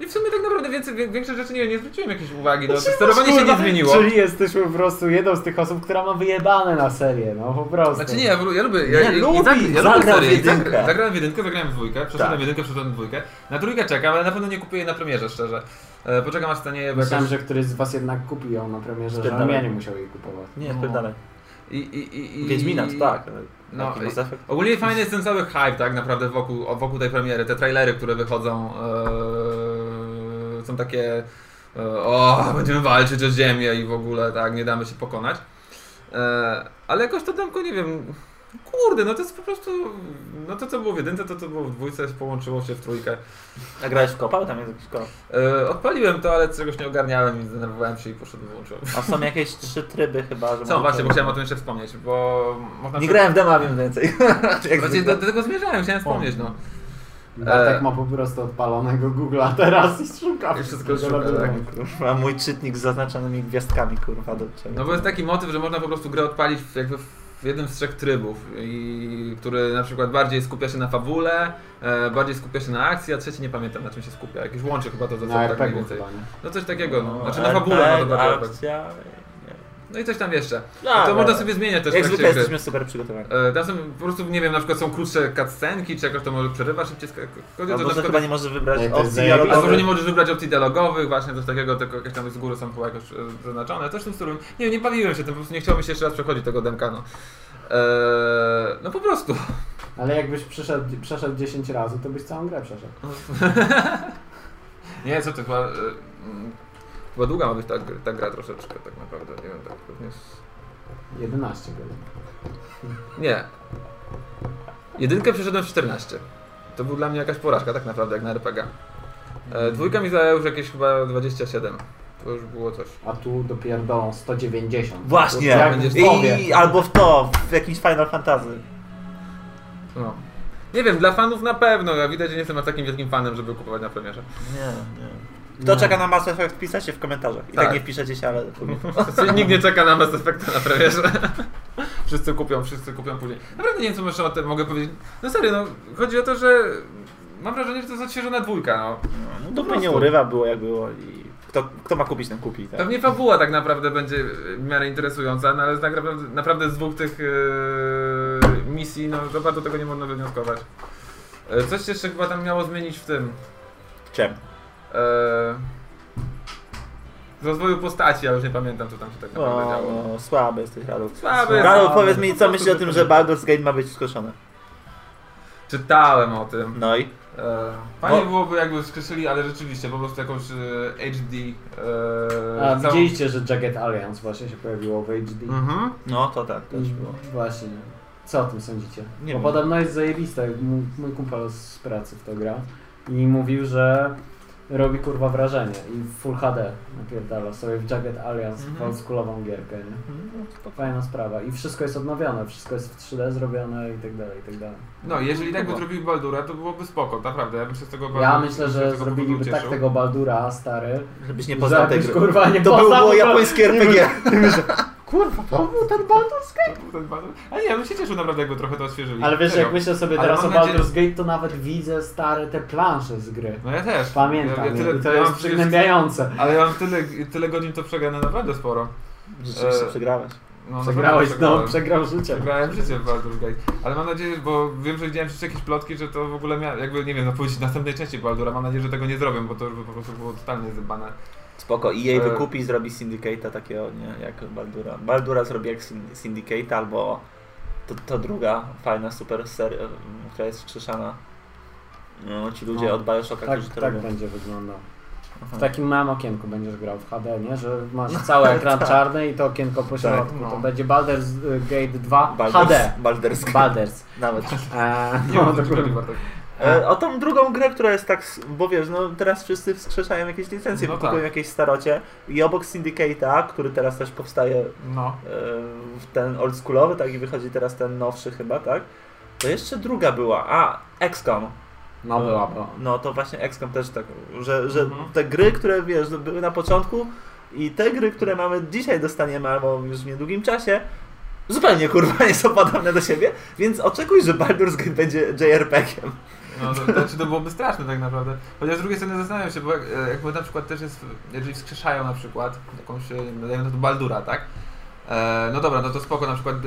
I w sumie tak naprawdę więcej, większe rzeczy nie, nie zwróciłem jakiejś uwagi, no sterowanie się nie zmieniło. Czyli jesteś po prostu jedną z tych osób, która ma wyjebane na serię, no po prostu. Znaczy nie, ja, ja lubię. Ja, Nie, ja, lubi, zag- ja lubię serię, jedynkę. Zagrałem w jedynkę, zagrałem w dwójkę, przeszedłem Tak. jedynkę, przeszedłem w dwójkę. Na trójkę czekam, ale na pewno nie kupuję jej na premierze, szczerze. E, poczekam aż stanieje, bo Myślałem, jakoś... że któryś z was jednak kupi ją na premierze, że ja nie musiał jej kupować. Nie, No. spierdalaj. I, i, i, i, Wiedźmina, to tak. No, i-. Ogólnie fajny jest ten cały hype, tak naprawdę wokół, wokół tej premiery. Te trailery, które wychodzą, e, są takie e, o, będziemy walczyć o ziemię i w ogóle, tak, nie damy się pokonać. E, ale jakoś to demko, nie wiem, kurde, no to jest po prostu, no to co było w jedynce, to co było w dwójce, połączyło się w trójkę. A grałeś w kopa? Tam jest jakiś kop. E, odpaliłem to, ale czegoś nie ogarniałem i zdenerwowałem się i poszedłem, wyłączyłem. A są jakieś trzy tryby chyba, że Są właśnie, bo chciałem o tym jeszcze wspomnieć, bo można... Nie grałem w demo, a wiem więcej. *laughs* Właśnie zwykle. do, do tego zmierzałem, chciałem wspomnieć, no. Bartek E. ma po prostu odpalonego Google'a teraz i szuka I wszystko wszystkiego szuka, tak. Kurwa, mój czytnik z zaznaczonymi gwiazdkami, kurwa, do czego. No bo jest taki motyw, że można po prostu grę odpalić w, jakby w jednym z trzech trybów, i, który na przykład bardziej skupia się na fabule, e, bardziej skupia się na akcji, a trzeci nie pamiętam na czym się skupia. Jakieś łączy chyba to ze sobą tak mniej RPG więcej. chyba? No coś takiego, no. Znaczy na RPG, fabule może bardziej RPG. akcja... No i coś tam jeszcze. No, to no. można sobie zmieniać też Jak zwykle gry. jesteśmy super przygotowani. E, Tam są po prostu, nie wiem, na przykład są krótsze cutscenki, czy jakoś to może przerywa szybciej. to, Albo że na chyba nie możesz wybrać Nie, to opcji to, dialogowych. nie możesz wybrać opcji dialogowych, właśnie coś takiego, tylko jakieś tam z góry są chyba jakoś e, zaznaczone. Też tym stylu. Nie, nie bawiłem się tym, po prostu nie chciało mi się jeszcze raz przechodzić tego demka, no. Eee, no po prostu. *laughs* Ale jakbyś przeszedł, przeszedł 10 razy, to byś całą grę przeszedł. *laughs* Nie, co ty chyba... mm, Chyba długa ma być ta, ta gra troszeczkę tak naprawdę, nie wiem, tak pewnie z... 11 godzin. Nie. Jedynkę przeszedłem w 14. To był dla mnie jakaś porażka tak naprawdę, jak na RPG. E, dwójka mi zajęła już jakieś chyba 27. To już było coś. A tu dopierdolą 190. Właśnie! To jak Będzie w. I, albo w to, w jakimś Final Fantasy. No. Nie wiem, dla fanów na pewno. Ja widać, że nie jestem aż takim wielkim fanem, żeby kupować na premierze. Nie, nie. Kto Nie. czeka na Mass Effect, wpisacie w komentarzach. I tak, Tak. nie wpiszecie się, ale. *laughs* Znaczy, Nikt nie czeka na Mass Effecta na premierze. *laughs* wszyscy kupią, wszyscy kupią później. Naprawdę nie wiem, co jeszcze o tym mogę powiedzieć. No serio, no, chodzi o to, że mam wrażenie, że to jest odświeżona dwójka, no. No, dupy prostu. nie urywa, było jak było i kto, kto ma kupić, ten kupi. Tak? Pewnie fabuła tak naprawdę będzie w miarę interesująca, no ale tak naprawdę, naprawdę z dwóch tych yy, misji, no za bardzo tego nie można wywnioskować. E, Coś jeszcze chyba tam miało zmienić w tym. Czem? E, z rozwoju postaci, ja już nie pamiętam, co tam się tak naprawdę O, działo. no, słaby jesteś, Radów. Słaby no, powiedz po mi, co myślisz o tym, że Baldur's Gate ma być skoszone? Czytałem o tym. No i? E, fajnie Bo- byłoby jakby skreślili, ale rzeczywiście po prostu jakąś e, HD. E, A całą- widzieliście, że Jagged Alliance właśnie się pojawiło w HD? Mhm. No to tak, też było. Właśnie. Co o tym sądzicie? Nie Bo wiem. podobno jest zajebiste. Mój, mój kumpel z pracy w to gra i mówił, że robi kurwa wrażenie i Full HD napierdala sobie w Jagged Alliance w oldschoolową gierkę, nie? No, spoko. Fajna sprawa. I wszystko jest odnowione, wszystko jest w 3D zrobione i tak dalej, i tak dalej. No, jeżeli tak by zrobili Baldura, to byłoby spoko, naprawdę. Ja bym się z tego Ja myślę, że tego zrobiliby tak tego Baldura, stary, Żebyś nie poznał gry. kurwa nie To poznał, było japońskie RPG. Kurwa, to był ten Baldur's Gate? Ten Baldur- A nie, ja bym się cieszył naprawdę, jakby trochę to odświeżyli. Ale wiesz, Serio. jak myślę sobie Ale teraz o mam nadzieję- Baldur's Gate, to nawet widzę stare te plansze z gry. No ja też. Pamiętam, Ja, ja tyle, i to ja jest przecież- przygnębiające. Ale ja mam tyle, tyle godzin to przegrane naprawdę sporo. Rzeczywiście E, przegrałeś. No, Przegrałeś, naprawdę no, przegrał życie. Przegrałem życie w Baldur's Gate. Ale mam nadzieję, bo wiem, że widziałem przecież jakieś plotki, że to w ogóle miał, jakby, nie wiem, zapowiedzieć następnej części Baldura. Mam nadzieję, że tego nie zrobią, bo to już by po prostu było totalnie zjebane. Spoko, i jej E. wykupi i zrobi Syndicate'a takiego, nie, jak Baldura. Baldura zrobi jak Syn- Syndicate albo to, to druga fajna super seria, która jest wskrzeszana. No, ci ludzie No. od Bioshocka, Tak, którzy to tak robią. będzie wyglądał. Aha. W takim małym okienku będziesz grał w HD, nie? Że masz cały *laughs* ekran Tak. czarny i to okienko po środku. no. To będzie Baldur's Gate 2 Baldur's- HD. Baldur's Gate. Baldur's. Nawet. Eee, Nie no, mam to. E, o tą drugą grę, która jest tak, bo wiesz, no teraz wszyscy wskrzeszają jakieś licencje, No wykupują tak. jakieś starocie i obok Syndicate'a, który teraz też powstaje e, No. w ten oldschoolowy, tak i wychodzi teraz ten nowszy chyba, tak? To jeszcze druga była, a XCOM. No była, była. No to właśnie XCOM też tak, że, że Mhm. te gry, które wiesz, no, były na początku i te gry, które mamy dzisiaj dostaniemy albo już w niedługim czasie, zupełnie kurwa *laughs* nie są podobne do siebie, więc oczekuj, że Baldur's Gate będzie JRPG-iem. No, to, znaczy to byłoby straszne tak naprawdę. Chociaż z drugiej strony zastanawiam się, bo jak, e, jakby na przykład też jest, jeżeli wskrzeszają na przykład jakąś, e, dajmy na to Baldura, tak? E, no dobra, no to spoko, na przykład e,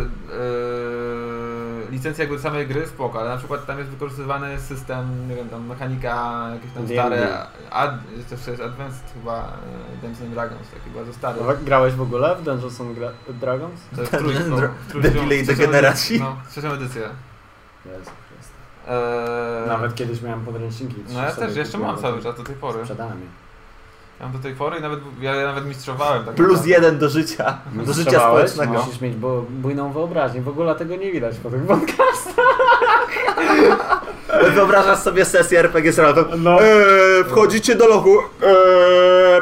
licencja jakby samej gry spoko, ale na przykład tam jest wykorzystywany system, nie wiem, tam mechanika, jakieś tam D&D. stare, ad, jest też jest Advanced chyba e, Dungeons and Dragons, taki bardzo stary. Grałeś w ogóle w Dungeons and Gra- Dragons? To jest trójką, debile i edycję- No, trzecią edycję. Jezu Chryste. E, Nawet kiedyś miałem podręczniki. No ja też, jeszcze mam cały czas do tej pory. Sprzedałem je. Ja mam do tej pory i nawet, ja, ja nawet mistrzowałem. Tak Plus naprawdę. jeden do życia, do życia społecznego. Musisz mieć bu- bujną wyobraźnię. W ogóle tego nie widać po tych podcastach. *laughs* Wyobrażasz sobie sesję RPG z Ralfem. No. Eee, wchodzicie do lochu. Eee,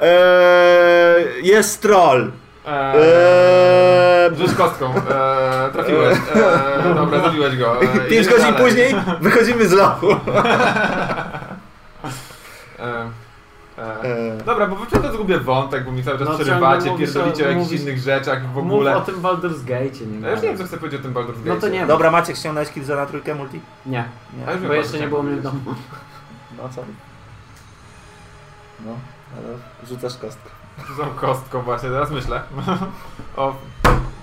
eee, jest troll. Eee, Rzuć kostką, eee, trafiłeś. Eee, dobra, zabiłeś go. Eee, 5 idziemy godzin dalej. później wychodzimy z lochu. Eee, eee. Eee, Dobra, bo przez to zgubię wątek, bo mi cały czas No, przerywacie, mówisz pierdolicie o jakichś innych rzeczach w Mów ogóle. o tym Baldur's Gate, nie Ja już nie wiem, co chcę powiedzieć o tym Baldur's Gate. No to nie Dobra, Maciek ściągnąłeś Killzone na trójkę multi? Nie, już bo jeszcze nie było mnie w domu. No co? No, ale rzucasz kostkę. Rzucam kostką właśnie, teraz myślę. *laughs* o,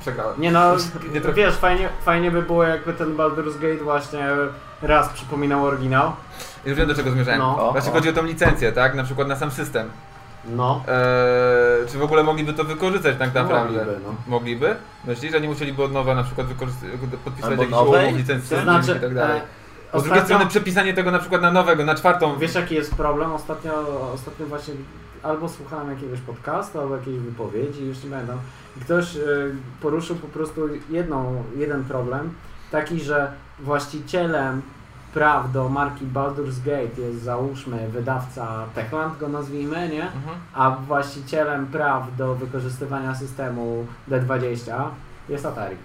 przegrałem. Nie no, *laughs* Nie wiesz, fajnie, fajnie by było jakby ten Baldur's Gate właśnie raz przypominał oryginał. Już wiem do czego zmierzałem. No. O. chodzi o tą licencję, tak? Na przykład na sam system. No. Eee, czy w ogóle mogliby to wykorzystać tak naprawdę? Mogliby, no. Mogliby? Myślisz, że nie musieliby od nowa na przykład podpisać Albo jakiś nowej? umów licencji To znaczy, i tak dalej. e, z drugiej strony przepisanie tego na przykład na nowego, na czwartą. wiesz jaki jest problem? Ostatnio, ostatnio właśnie albo słuchałem jakiegoś podcastu, albo jakiejś wypowiedzi, już nie pamiętam. I Ktoś y, poruszył po prostu jedną, jeden problem, taki, że właścicielem praw do marki Baldur's Gate jest załóżmy wydawca Techland, go nazwijmy, nie? Mhm. A właścicielem praw do wykorzystywania systemu D20 jest Atari.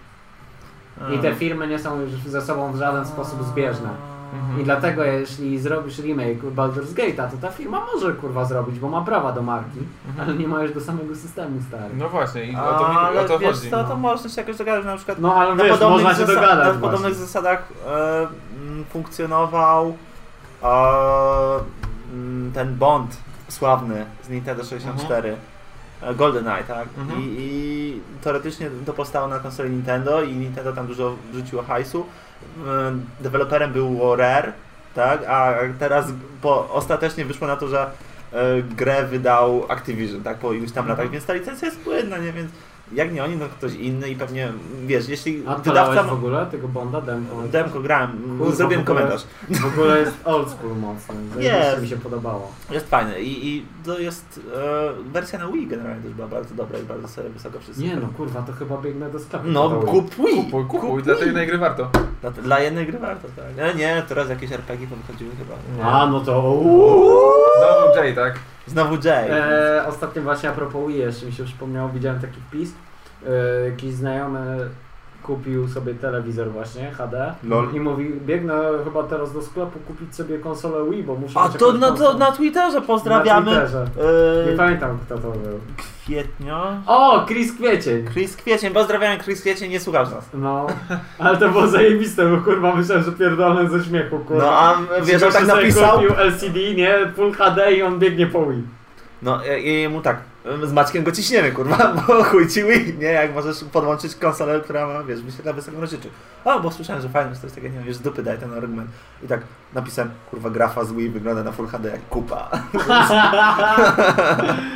I te firmy nie są już ze sobą w żaden sposób zbieżne. Mhm. I dlatego jeśli zrobisz remake Baldur's Gate'a, to ta firma może kurwa zrobić, bo ma prawa do marki, Mhm. ale nie ma już do samego systemu stary. No właśnie, i o to, mi- Ale o to wiesz chodzi. co, to no. można się jakoś dogadać, na przykład No ale na wiesz, podobnych, można się zasa- dogadać na właśnie. podobnych zasadach e, mm, funkcjonował e, mm, ten Bond sławny z Nintendo 64. e, GoldenEye, tak? Mhm. I, I teoretycznie to powstało na konsoli Nintendo i Nintendo tam dużo wrzuciło hajsu. E, Deweloperem było Rare, tak? A teraz po, ostatecznie wyszło na to, że e, grę wydał Activision, tak? Po iluś tam Mhm. latach, więc ta licencja jest płynna, nie? Więc jak nie oni, no ktoś inny i pewnie, wiesz, jeśli A wydawca... wydawca w ogóle tego Bonda demko? Demko grałem, Kurwa, zrobiłem w ogóle- komentarz. W ogóle jest *laughs* old school mocny, Jest. mi się podobało. Jest fajne i, i to jest e, wersja na Wii generalnie też była bardzo dobra i bardzo sobie wysoko wszyscy. Nie no kurwa, to chyba biegnę do sklepu. No kup Wii! Kupuj, kupuj, Kup dla tej jednej gry warto. Dla, dla jednej gry warto, tak. E, nie, teraz jakieś RPG wychodziły chyba. A no to uuu. Znowu Jay, tak? Znowu Jay. E, ostatnio właśnie a propos Wii, jeszcze mi się przypomniało, widziałem taki wpis. E, jakiś znajomy kupił sobie telewizor właśnie HD Lol. i mówi, biegnę chyba teraz do sklepu kupić sobie konsolę Wii, bo muszę A to na, to na Twitterze pozdrawiamy. Na Twitterze. Nie E, pamiętam kto to był. Kwietnia. O, Chris Kwiecień! Chris Kwiecień, pozdrawiamy Chris Kwiecień, nie słuchasz nas. No, ale to było zajebiste, bo kurwa myślałem, że pierdolę ze śmiechu, kurwa. No a wiesz, on tak napisał? kupił LCD, nie? Full HD i on biegnie po Wii. No i i mu tak, z Maćkiem go ciśniemy, kurwa, *laughs* bo chuj ci Wii, nie? Jak możesz podłączyć konsolę, która ma, wiesz, wyświetla wysoką rozdzielczość. O, bo słyszałem, że fajnie, że coś takiego nie wiem, z dupy daj ten argument. I tak napisałem, kurwa, grafa z Wii wygląda na Full HD jak kupa. *laughs*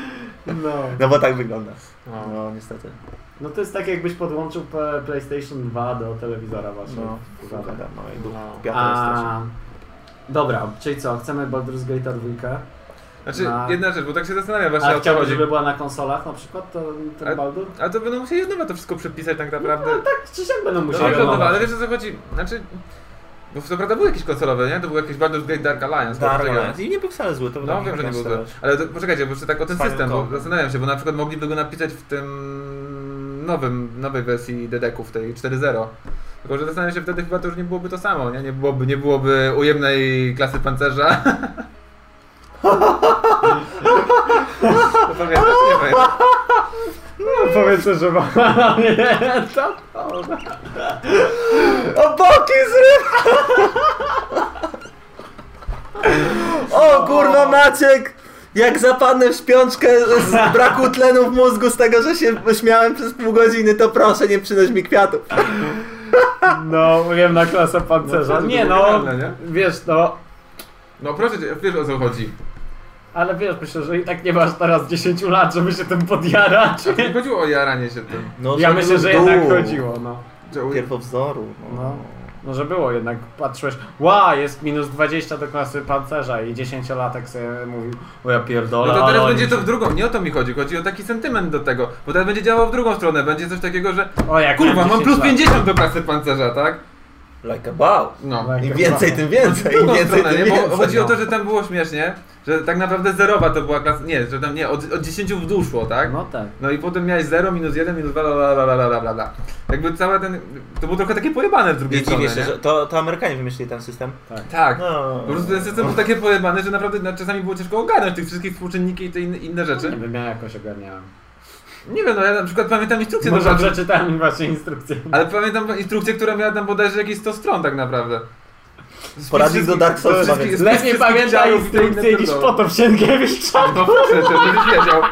*laughs* No. *laughs* No bo tak wygląda. No. No, niestety. No to jest tak jakbyś podłączył PlayStation 2 do telewizora właśnie. No, Kurwa. HD, no i No. A, dobra, czyli co, chcemy Baldur's Gate'a dwójkę? Znaczy, Na- jedna rzecz, bo tak się zastanawiam właśnie A chciałbyś, żeby była na konsolach na przykład, to, ten A- Baldur? Ale to będą musieli od nowa to wszystko przepisać tak naprawdę. Tak, czy jak będą No musieli dobrze, renować? no, ale wiesz o co chodzi? Znaczy, bo co prawda były jakieś konsolowe, nie? To był jakiś Baldur's Gate Dark Alliance. Dark Alliance. I nie był wcale zły, to No wiem, że nie był zły. Ale to, poczekajcie, bo jeszcze tak o ten system, bo zastanawiam się, bo na przykład mogliby go napisać w tym nowym, nowej wersji DDK-ów, tej 4.0. Tylko, że zastanawiam się, wtedy chyba to już nie byłoby to samo, nie? Nie byłoby, nie byłoby ujemnej klasy pancerza. *laughs* *laughs* to pamiętasz? Nie. No, powiedz, że ma... *laughs* nie, to... O boki zryw! O kurwa Maciek! Jak zapadnę w śpiączkę z braku tlenu w mózgu z tego, że się śmiałem przez pół godziny, to proszę nie przynoś mi kwiatów. No, ujemna klasa pancerza. No, nie no, nie? wiesz no, No proszę cię, wiesz o co chodzi. Ale wiesz, myślę, że i tak nie masz teraz 10 lat, żeby się tym podjarać. Nie chodziło o jaranie się tym. No, Ja myślę, że był jednak chodziło, no. Pierwowzoru. No. No. No, że było jednak, patrzyłeś, ła, jest minus 20 do klasy pancerza i 10-latek sobie mówił, o ja pierdolę, No to teraz będzie to w drugą, nie o to mi chodzi, chodzi o taki sentyment do tego, bo teraz będzie działał w drugą stronę, będzie coś takiego, że O, jak kurwa, mam 10 plus lat. 50 do klasy pancerza, tak? Like a wow. No. Like Im więcej, wow. tym więcej. W Im drugą więcej, stronę, tym nie? więcej. Bo chodzi o no. to, że tam było śmiesznie, że tak naprawdę zerowa to była klasa, nie, że tam nie, od, od 10 w dół szło, tak? No tak. No i potem miałeś 0, minus 1, minus 2, la la la la la la la. Jakby całe ten, to było trochę takie pojebane z drugiej Nie strony, dziwię się, nie? że to, to Amerykanie wymyślili ten system. Tak. No. Po prostu ten system był takie pojebany, że naprawdę no, czasami było ciężko ogarnąć tych wszystkich współczynniki i te inne, inne rzeczy. Nie wiem, ja jakoś ogarniałem. Nie wiem, no ja na przykład pamiętam instrukcję do Może rzeczy, przeczytałem właśnie instrukcję. ale pamiętam instrukcję, która miała tam bodajże jakieś 100 stron tak naprawdę. Poradnik do Dark Souls Lepiej inne instrukcję niż potop Sienkiewicz No proszę, to będziesz wiedział.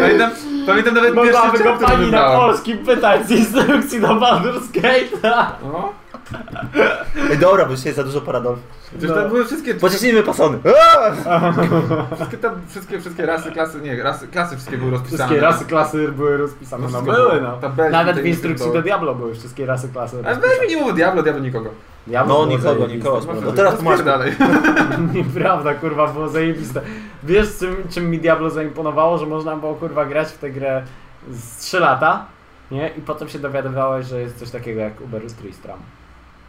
Pamiętam, pamiętam nawet Mogłaby pierwszy go pani na polskim pytać z instrukcji do Baldur's Gate. No, Ej, dobra, bo dzisiaj za dużo paradolf. przecież No. tam były wszystkie, Pociśnijmy pasony. *laughs* wszystkie, tam, wszystkie, wszystkie rasy, klasy, nie, rasy, klasy wszystkie były rozpisane. Wszystkie rasy, klasy były rozpisane. No Wszystko były było. no. Tabelki Nawet w instrukcji do Diablo były wszystkie rasy, klasy rozpisane. weź mi nie mów Diablo, Diablo nikogo. Diablo No nikogo, nikogo. No, No teraz tu masz... dalej. *laughs* Nieprawda, kurwa, było zajebiste. Wiesz, czym, czym mi Diablo zaimponowało? Że można było, kurwa, grać w tę grę z 3 lata, nie? I potem się dowiadywałeś, że jest coś takiego jak Uber Tristram.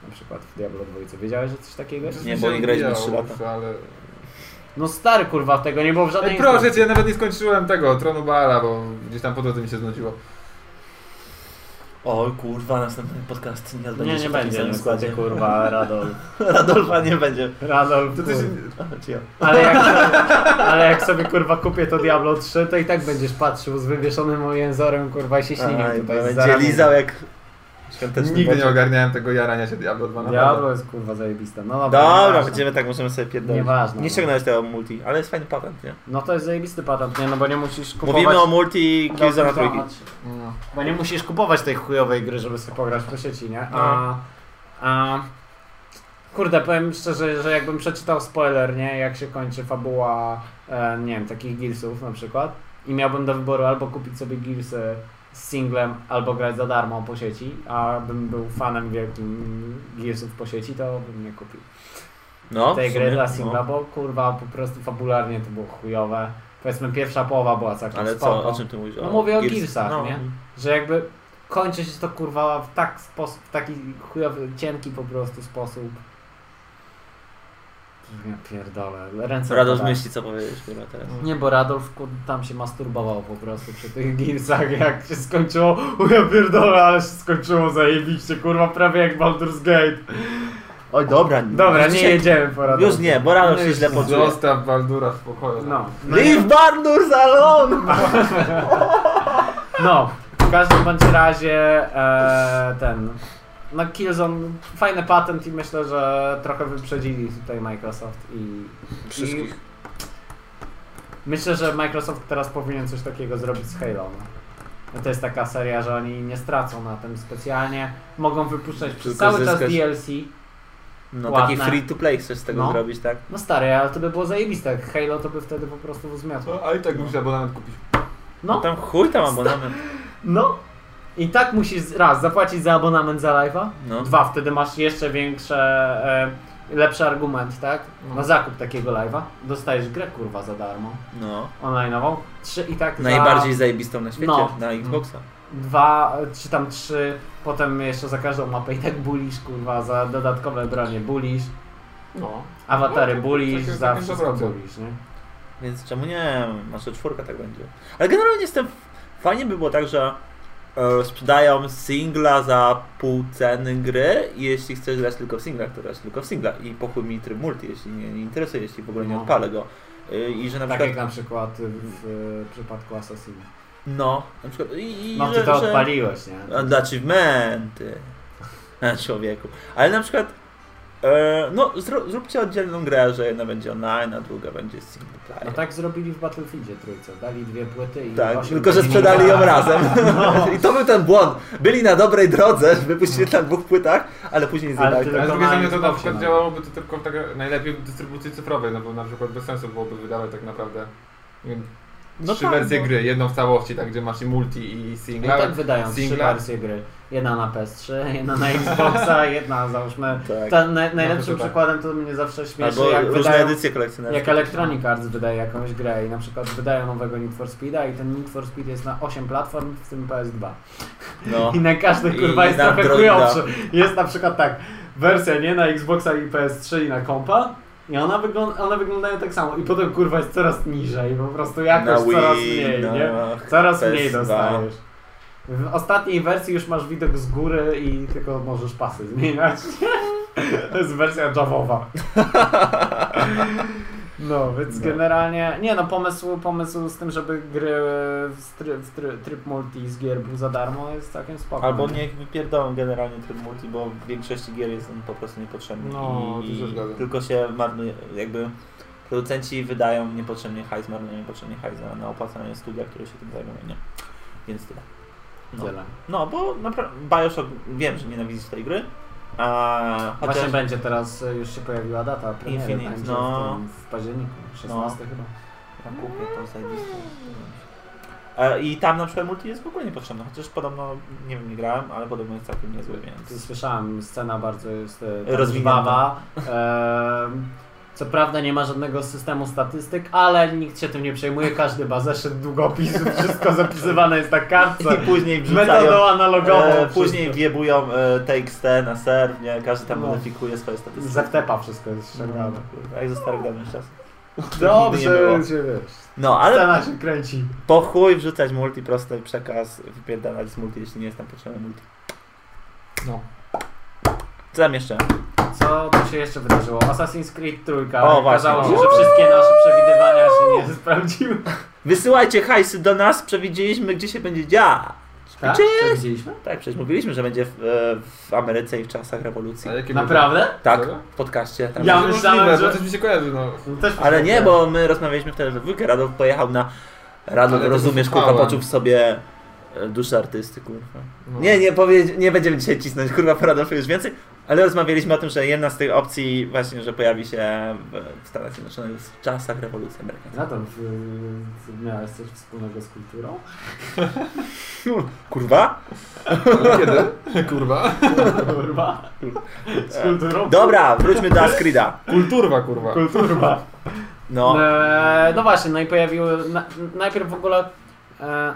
Na przykład w Diablo 2. Wiedziałeś, że coś takiego jest? Nie, bo nie graliśmy trzy lata. Ale... No stary, kurwa, tego nie było w żadnej Ej, proszę instancji. cię, ja nawet nie skończyłem tego, Tronu Baala, bo gdzieś tam po drodze mi się znudziło. Oj kurwa, następny podcast nie odbędzie Nie, się nie w takim będzie, samym składzie. kurwa, Radol. *laughs* Radolfa nie będzie. Radol, To ty się... Ale jak, sobie, ale jak sobie kurwa kupię to Diablo 3, to i tak będziesz patrzył z wywieszonym jęzorem kurwa i się ślinił Aj, tutaj będzie lizał jak świąteczny Nigdy nie ogarniałem tego jarania się Diablo 2 Diablo jest kurwa zajebiste. No dobra, Dobra, będziemy tak, możemy sobie pierdolić. Nieważne, Nie no. ściągnąłeś tego multi, ale jest fajny patent, nie? No to jest zajebisty patent, nie? No bo nie musisz kupować... Mówimy o multi Killzone trójki. No. Bo nie musisz kupować tej chujowej gry, żeby sobie pograć po sieci, nie? A, a, kurde, powiem szczerze, że jakbym przeczytał spoiler, nie? Jak się kończy fabuła, e, nie wiem, takich Gearsów na przykład i miałbym do wyboru albo kupić sobie Gearsy z singlem, albo grać za darmo po sieci, a bym był fanem wielkim Gearsów po sieci, to bym nie kupił No, tej gry dla no. singla, bo kurwa po prostu fabularnie to było chujowe. Powiedzmy pierwsza połowa była całkiem Ale spoko. co, o czym ty mówisz? No mówię o Gears? Gearsach, no. nie? że jakby kończy się to kurwa w tak sposób, w taki chujowy, cienki po prostu sposób. Ja pierdolę, ręce Radol opadają. myśli, co powiedzieć kurwa teraz. Nie, bo Radolf kur- tam się masturbował po prostu przy tych Gearsach, jak się skończyło, o ja pierdolę, ale się skończyło zajebiście, kurwa, prawie jak Baldur's Gate. Oj, dobra. Dobra, nie jedziemy po Radolfie. Już nie, bo Radol No się już źle nie. poczuje. Zostaw Baldura w spokoju. No. No, Leave Bardur's alone! *laughs* No, w każdym bądź razie e, ten. No Killzone, fajny patent i myślę, że trochę wyprzedzili tutaj Microsoft i... Wszystkich. I myślę, że Microsoft teraz powinien coś takiego zrobić z Halo. No. To jest taka seria, że oni nie stracą na tym specjalnie. Mogą wypuszczać przez cały czas zyskać. DLC. No Ładne. taki free to play chcesz z tego No. zrobić, tak? No stary, ale to by było zajebiste. Halo to by wtedy po prostu zmiotło. No, a i tak musisz abonament kupić. No No, tam chuj tam abonament. no. I tak musisz raz zapłacić za abonament za live'a. No. Dwa, wtedy masz jeszcze większe, e, lepszy argument, tak? No. Na zakup takiego live'a. Dostajesz grę kurwa za darmo, No. online'ową. Trzy i tak Najbardziej za zajebistą na świecie, No. na Xboxa. dwa, czy tam trzy, potem jeszcze za każdą mapę i tak bulisz kurwa, za dodatkowe bronie bulisz, No. awatary No, bulisz, za wszystko bulisz, nie? Więc czemu nie? Nasza czwórka tak będzie. Ale generalnie jestem. Fajnie by było tak, że sprzedają singla za pół ceny gry i jeśli chcesz grać tylko w singla, to grasz tylko w singla i pochuj mi tryb multi, jeśli nie, nie interesuje, jeśli w ogóle nie No. odpalę go. E, I że na Tak przykład. jak na przykład w, e, przypadku Assassina. No, na przykład. I, No ty że, to odpaliłeś, nie? Dla achievementy. *laughs* Człowieku. Ale na przykład. E, no, zro, zróbcie oddzielną grę, że jedna będzie online, a druga będzie single player. No tak zrobili w Battlefieldzie trójce, dali dwie płyty i Tak, tylko że sprzedali ją grali. *laughs* razem. I to był ten błąd. Byli na dobrej drodze, wypuścili na dwóch płytach, ale później Ale zjadali. tyle- Ale z drugiej strony to na przykład działałoby to tylko w tak, najlepiej w dystrybucji cyfrowej, no bo na przykład bez sensu byłoby wydawać tak naprawdę No trzy tak, wersje no. gry, jedną w całości, tak gdzie masz i multi i No i single. tak wydają trzy singla. wersje gry. Jedna na PS3, jedna na Xboxa, *laughs* jedna załóżmy. Tak. Ta, na, najlepszym No to tak. przykładem to mnie zawsze śmieszy, Albo jak różne wydają, edycje kolekcjonerskie. jak Electronic Arts wydaje jakąś grę i na przykład wydają nowego Need for Speeda i ten Need for Speed jest na 8 platform, w tym PS2. No. *laughs* I na każdej I kurwa jest na trochę chujowszy. Jest na przykład tak, wersja nie na Xboxa i PS3 i na kompa i ona wygląda, one wyglądają tak samo i potem kurwa jest coraz niżej, po prostu jakoś coraz mniej, na nie? Coraz PS2. mniej dostajesz. W ostatniej wersji już masz widok z góry i tylko możesz pasy zmieniać. *laughs* To jest wersja Javowa. *laughs* No, więc No. generalnie, nie no, pomysł, pomysł z tym, żeby gry w, tryb, w tryb, tryb multi z gier był za darmo jest całkiem spoko. Albo niech wypierdolą generalnie tryb multi, bo w większości gier jest on po prostu niepotrzebny. No, I zgadza. tylko się marnuje, jakby producenci wydają niepotrzebnie hajs, marnują niepotrzebnie hajs na, na opłacanie studia, które się tym zajmują, nie? Więc tyle. No, Tyle. no bo naprawdę Bioshock, wiem, że nienawidzisz tej gry, a chociaż... Właśnie będzie teraz, y, już się pojawiła data premiery, Infinite, będzie no. w, w październiku, 16 chyba. Ja kupię to zajebiste. E, I tam na przykład multi jest w ogóle niepotrzebne, chociaż podobno, nie wiem, nie grałem, ale podobno jest całkiem niezły, więc... Słyszałem, scena bardzo jest e, Rozwinięta. *laughs* Co prawda nie ma żadnego systemu statystyk, ale nikt się tym nie przejmuje. Każdy ma zeszyt długopisów, wszystko *laughs* zapisywane jest na kartce. I później wrzucają... Metodą analogową. E, później wiebują e, TXT na serw, nie? Każdy tam No. modyfikuje swoje statystyki. Z wszystko jest No, ściągane. kurwa, jak ze starych dawnych czasów. *laughs* Dobrze, się wiesz. No, ale Scena się kręci. po chuj wrzucać multi, prosty przekaz, wypierdalać z multi, jeśli nie jest tam potrzebny multi. No. Co tam jeszcze? Co tu się jeszcze wydarzyło? Assassin's Creed trójka. O, właśnie. Okazało się, O. że wszystkie nasze przewidywania się nie sprawdziły. Wysyłajcie hajsy do nas, przewidzieliśmy gdzie się będzie dziać. Tak? Gdzie? Przewidzieliśmy? Tak, przecież mówiliśmy, że będzie w, e, w Ameryce i w czasach rewolucji. A jakie Naprawdę? Tak, Serio? w podcaście. Tam Ja Ja myślałem, że- coś mi się kojarzy, no. No, też Ale nie, bo my rozmawialiśmy wtedy we dwójkę, Radow pojechał na... Radow, Ale to rozumiesz, kurwa, słuchałem. poczuł w sobie e, duszę artysty, kurwa. no. Nie, nie, powie, nie będziemy dzisiaj cisnąć, kurwa, po Radolfie już więcej, ale rozmawialiśmy o tym, że jedna z tych opcji właśnie, że pojawi się w, w Stanach Zjednoczonych w czasach rewolucji amerykańskiej. Y, miałeś coś wspólnego z kulturą? *laughs* Kurwa? Kiedy? Kurwa. Kurwa. Z kulturą? Dobra, wróćmy do Ascrida. Kulturwa, kurwa. Kulturwa. No, E, no właśnie, no i pojawiły. Na, najpierw w ogóle. E,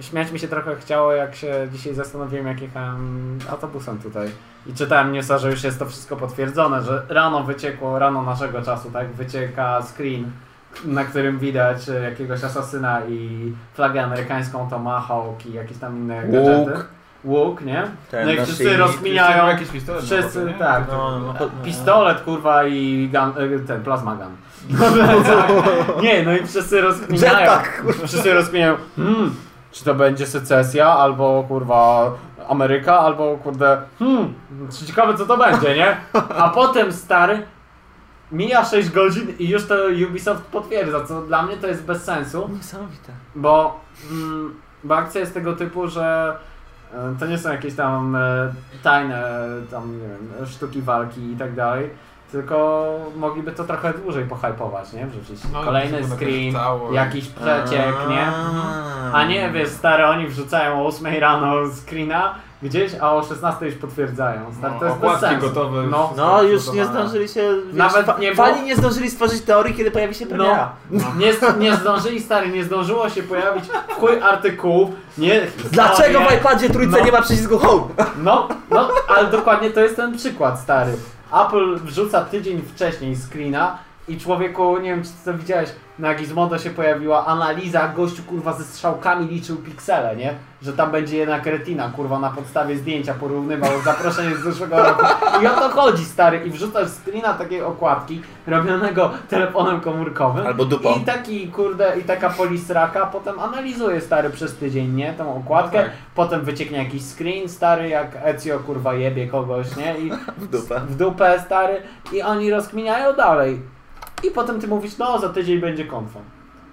śmiać mi się trochę chciało, jak się dzisiaj zastanowiłem, jak jechałem autobusem tutaj. I czytałem newsa, że już jest to wszystko potwierdzone, że rano wyciekło, rano naszego czasu, tak? Wycieka screen, na którym widać e, jakiegoś asasyna i flagę amerykańską, Tomahawk i jakieś tam inne gadżety. Łuk. Łuk, nie? ten no i wszyscy rozkminiają. Jakiś pistolet. Wszyscy, nie? tak. No, no, no. Pistolet, kurwa, i gun, e, ten plasma gun. *laughs* No, tak. Nie, no i wszyscy rozkminiają. Jetpack, Wszyscy rozkminiają, hmm, czy to będzie secesja, albo kurwa Ameryka, albo kurde, hmm, ciekawe co to będzie, nie? A potem stary, mija 6 godzin i już to Ubisoft potwierdza, co dla mnie to jest bez sensu. Niesamowite. Bo, mm, bo akcja jest tego typu, że e, to nie są jakieś tam e, tajne tam, nie wiem, sztuki walki i tak dalej, tylko mogliby to trochę dłużej pohypować, nie? Wrzucić No, kolejny screen, jakiś przeciek, nie? A. Nie, wiesz, stary, oni wrzucają o 8 rano screena gdzieś, a o 16 już potwierdzają. Stary, No, to jest bez sensu. gotowe. No, No, już nie zdążyli się. Wiesz, Nawet fa- nie było- Fani nie zdążyli stworzyć teorii, kiedy pojawi się premiera. no, nie, nie zdążyli, stary, nie zdążyło się pojawić w chuj artykułów, nie... Dlaczego w historie. iPadzie trójce No. nie ma przycisku home? No, no, ale dokładnie to jest ten przykład, stary. Apple wrzuca tydzień wcześniej screena i człowieku, nie wiem czy to widziałeś, na Gizmodo się pojawiła analiza, gościu kurwa ze strzałkami liczył piksele, nie? Że tam będzie jednak retina, kurwa, na podstawie zdjęcia porównywał zaproszenie z zeszłego roku. I o to chodzi, stary. I wrzucasz screena takiej okładki, robionego telefonem komórkowym. Albo dupą. I taki, kurde, i taka polisraka potem analizuje, stary, przez tydzień, nie? Tą okładkę. Tak. Potem wycieknie jakiś screen, stary, jak Ezio, kurwa, jebie kogoś, nie? I *laughs* W dupę. w dupę, stary. I oni rozkminiają dalej. I potem ty mówisz, no za tydzień będzie konfem.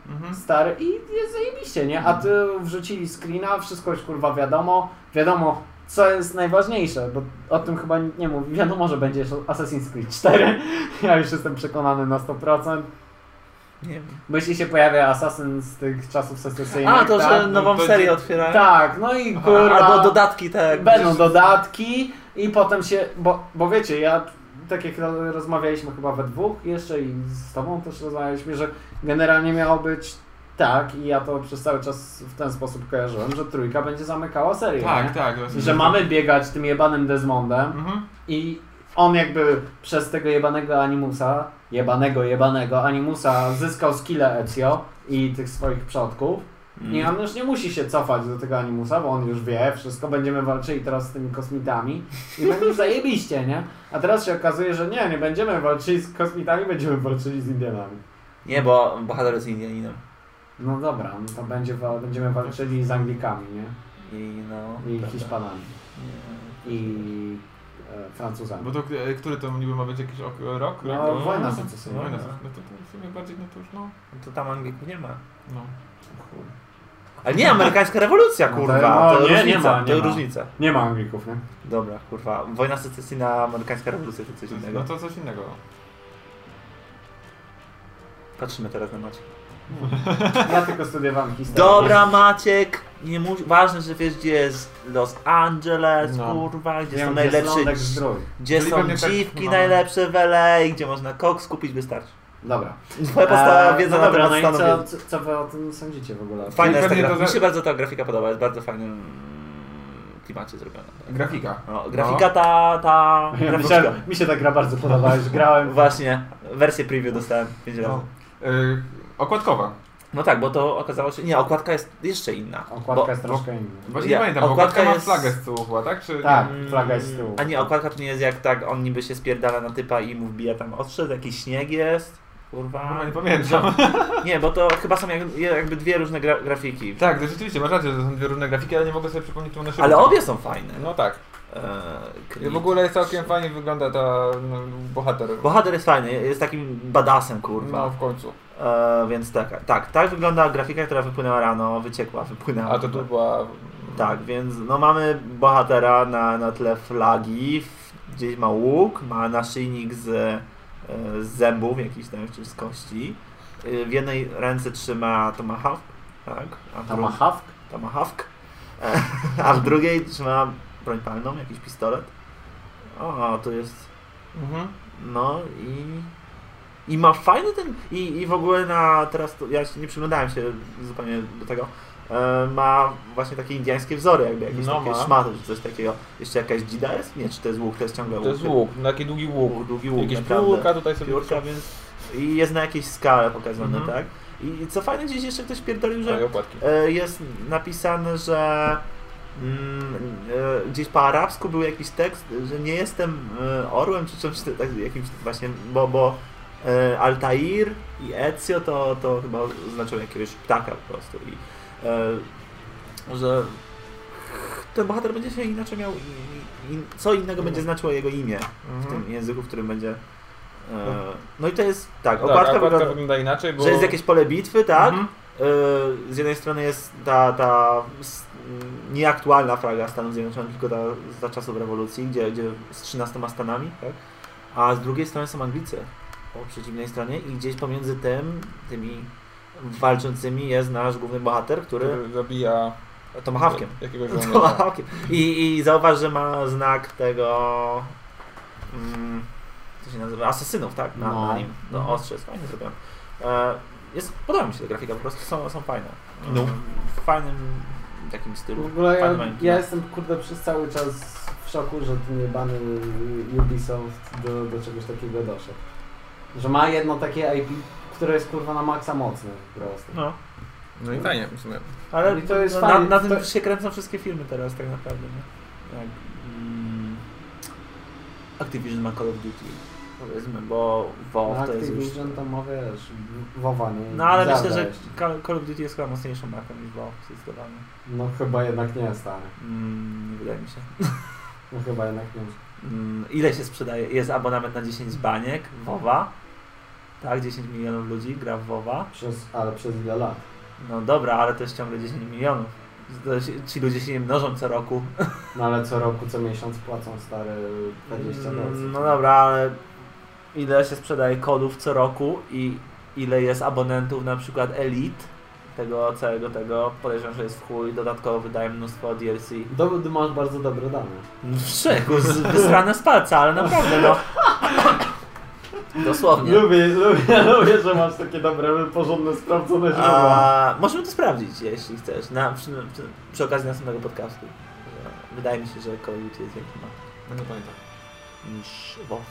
Mhm. Stary i jest zajebiście, nie? A ty wrzucili screena, wszystko już kurwa wiadomo. Wiadomo, co jest najważniejsze, bo o tym chyba nikt nie mówi. Wiadomo, że będzie Assassin's Creed 4. *laughs* Ja już jestem przekonany na 100%. Nie wiem. Bo jeśli się pojawia Assassin z tych czasów secesyjnych, A, to, tak? że nową to- serię otwierają? Tak, no i kurwa... Albo dodatki te. Będą dodatki i potem się, bo, bo wiecie, ja tak jak ro- rozmawialiśmy chyba we dwóch jeszcze i z tobą też rozmawialiśmy, że generalnie miało być tak i ja to przez cały czas w ten sposób kojarzyłem, że trójka będzie zamykała serię, Tak, nie? tak. Że mamy biegać tym jebanym Desmondem Mhm. i on jakby przez tego jebanego Animusa, jebanego, jebanego Animusa zyskał skille Ezio i tych swoich przodków. I Mm. on już nie musi się cofać do tego animusa, bo on już wie, wszystko będziemy walczyli teraz z tymi kosmitami i będzie zajebiście, nie? A teraz się okazuje, że nie, nie będziemy walczyli z kosmitami, będziemy walczyli z Indianami. Nie, bo bohater jest Indianinem. No dobra, no to będzie, będziemy walczyli z Anglikami, nie? I no. I. Hiszpanami. Nie. I e, Francuzami. Bo to, e, który to niby ma być jakiś ok- rok? No, Rok? wojna No, secesyjna. Wojna secesyjna. No to, to w sumie bardziej, no to już no. No to tam Anglików nie ma. no. Ale nie, amerykańska rewolucja, No kurwa. no, to nie, nie różnica, ma, nie to ma. różnica. Nie ma Anglików, nie? Dobra, kurwa. Wojna secesyjna, amerykańska rewolucja to coś innego. No to coś innego. Patrzymy teraz na Macie. *laughs* Ja tylko studiowałem historię. Dobra, Maciek, nie mu... ważne, że wiesz, gdzie jest Los Angeles, No. kurwa, gdzie Wiem, są gdzie najlepsze, gdzie Czyli są tak, dziwki no. najlepsze w LA, gdzie można koks kupić, wystarczy. Dobra. Twoja podstawa Eee, wiedza no na dobra, temat no i co, co, co wy o tym sądzicie w ogóle? Fajna jest ta pewnie gra. to Mi się bardzo ta grafika podoba, jest bardzo fajnym klimacie zrobiona. Grafika. No, grafika ta, ta *laughs* Ja graficzka. myślałem, mi się ta gra bardzo podoba, już grałem. Właśnie, wersję preview dostałem 5 razy. No. Y, okładkowa. No tak, bo to okazało się, nie, okładka jest jeszcze inna. Okładka bo, jest troszkę inna. Właśnie Ja- nie pamiętam, bo okładka okładka ma jest- flagę z tyłu chyba, tak? Czy Tak. nie? flaga jest z tyłu. A nie, okładka to nie jest jak tak, on niby się spierdala na typa i mu wbija tam ostrze, jakiś śnieg jest, kurwa. Kurwa, nie pamiętam. Nie, bo to chyba są jak, jakby dwie różne gra, grafiki. Tak, to rzeczywiście, masz rację, że to są dwie różne grafiki, ale nie mogę sobie przypomnieć, czy one się Ale obie są fajne. No tak. Eee, I w ogóle całkiem fajnie wygląda ta no, bohater. Bohater jest fajny, jest takim badasem, kurwa. No w końcu. Eee, więc tak, tak, tak wygląda grafika, która wypłynęła rano, wyciekła, wypłynęła. A to tu była... Tak, więc no mamy bohatera na, na tle flagi, gdzieś ma łuk, ma naszyjnik z, e, z zębów jakichś tam, czy z kości. E, W jednej ręce trzyma tomahawk, tak? A w Tam dru- ma hawk? tomahawk. E, A w drugiej trzyma broń palną, jakiś pistolet. O, to jest Mhm. no i. I ma fajny ten. I, I w ogóle na. Teraz to, ja się nie przyglądałem się zupełnie do tego. E, ma właśnie takie indiańskie wzory, jakby jakieś No takie ma. szmaty, czy coś takiego. Jeszcze jakaś dzida jest? Nie, czy to jest łuk? To jest ciągle To jest łuk, no taki długi łuk. Długi łuk, Jakieś naprawdę. piórka tutaj sobie... Piórka, więc. I jest na jakiejś skale pokazane, Mhm. tak? I co fajne, gdzieś jeszcze ktoś pierdolił, że e, jest napisane, że. Mm, e, gdzieś po arabsku był jakiś tekst, że nie jestem e, orłem czy czymś tak, jakimś właśnie, bo, bo Altair i Ezio to, to chyba znaczą jakiegoś ptaka po prostu i e, że ten bohater będzie się inaczej miał i, co innego będzie znaczyło jego imię w Mhm. tym języku, w którym będzie e, no i to jest tak, Tak, okładka, wygląda, wygląda inaczej, bo... że jest jakieś pole bitwy, tak? Mhm. Z jednej strony jest ta, ta nieaktualna flaga Stanów Zjednoczonych, tylko ta za czasów rewolucji, gdzie, gdzie z 13 stanami, tak? a z drugiej strony są Anglicy po przeciwnej stronie i gdzieś pomiędzy tym, tymi walczącymi jest nasz główny bohater, który Który zabija tomahawkiem. jakiegoś *laughs* żołnierza. Tomahawkiem. I, I zauważ, że ma znak tego mm, co się nazywa? Asesynów, tak? Na, No. na nim. No Mhm. ostrze jest fajnie zrobione. E, jest, podoba mi się ta grafika, po prostu są, są fajne. No. W fajnym takim stylu. W ogóle ja, ja jestem kurde przez cały czas w szoku, że ten jebany Ubisoft do, do czegoś takiego doszedł. Że ma jedno takie IP, które jest kurwa na maksa mocne po prostu. No. No i fajnie w sumie. Ale I to jest no, fajne, na, na tym to- się kręcą wszystkie filmy teraz tak naprawdę. Nie? Jak, mm, Activision ma Call of Duty. Powiedzmy, bo WoW Na to jest już... Activision to ma wiesz, WoWa nie No ale myślę, że. Call Call of Duty jest chyba mocniejszą marką niż WoW, zdecydowanie. No chyba jednak nie stary. Mm, nie wydaje mi się. No chyba jednak nie. Mm, ile się sprzedaje? Jest abonament na 10 baniek WoWa. Tak, 10 milionów ludzi gra w WoWa. Przez, ale przez ile lat? No dobra, ale to jest ciągle 10 milionów. Ci ludzie się nie mnożą co roku. No ale co roku, co miesiąc płacą stary 20 Mm, dolców. No dobra, ale ile się sprzedaje kodów co roku i ile jest abonentów na przykład Elite tego całego tego, podejrzewam, że jest w chuj, dodatkowo wydają mnóstwo DLC. Dowód masz bardzo dobre dane. Z- wysrane z palca, ale naprawdę no. *laughs* Dosłownie. Lubię, lubię, *laughs* lubię, że masz takie dobre, porządne, sprawdzone źródła. Możemy to sprawdzić, jeśli chcesz, na, przy, przy, przy okazji następnego podcastu. Wydaje mi się, że Call of Duty jest większy ma No nie pamiętam. niż WoW.